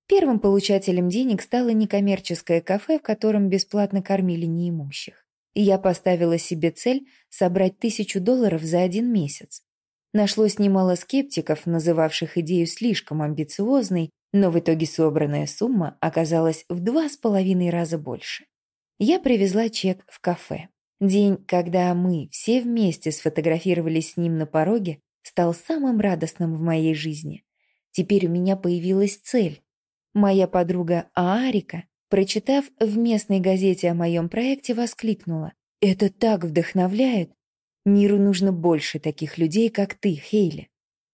Первым получателем денег стало некоммерческое кафе, в котором бесплатно кормили неимущих. Я поставила себе цель собрать тысячу долларов за один месяц. Нашлось немало скептиков, называвших идею слишком амбициозной, но в итоге собранная сумма оказалась в два с половиной раза больше. Я привезла чек в кафе. День, когда мы все вместе сфотографировались с ним на пороге, стал самым радостным в моей жизни. Теперь у меня появилась цель. Моя подруга Аарика, прочитав в местной газете о моем проекте, воскликнула. «Это так вдохновляет! Миру нужно больше таких людей, как ты, Хейли.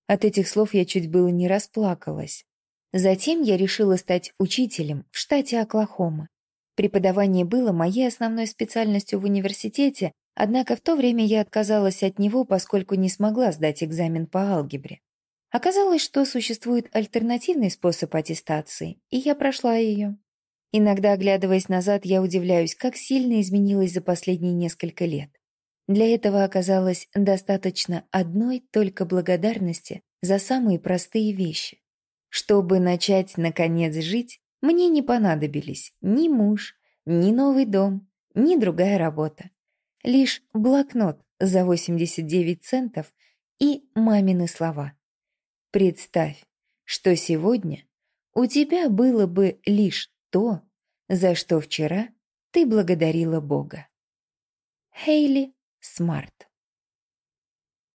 От этих слов я чуть было не расплакалась. Затем я решила стать учителем в штате Оклахома. Преподавание было моей основной специальностью в университете, однако в то время я отказалась от него, поскольку не смогла сдать экзамен по алгебре. Оказалось, что существует альтернативный способ аттестации, и я прошла ее. Иногда, оглядываясь назад, я удивляюсь, как сильно изменилась за последние несколько лет. Для этого оказалось достаточно одной только благодарности за самые простые вещи. Чтобы начать, наконец, жить, мне не понадобились ни муж, ни новый дом, ни другая работа. Лишь блокнот за 89 центов и мамины слова. Представь, что сегодня у тебя было бы лишь то, за что вчера ты благодарила Бога. Хейли Смарт.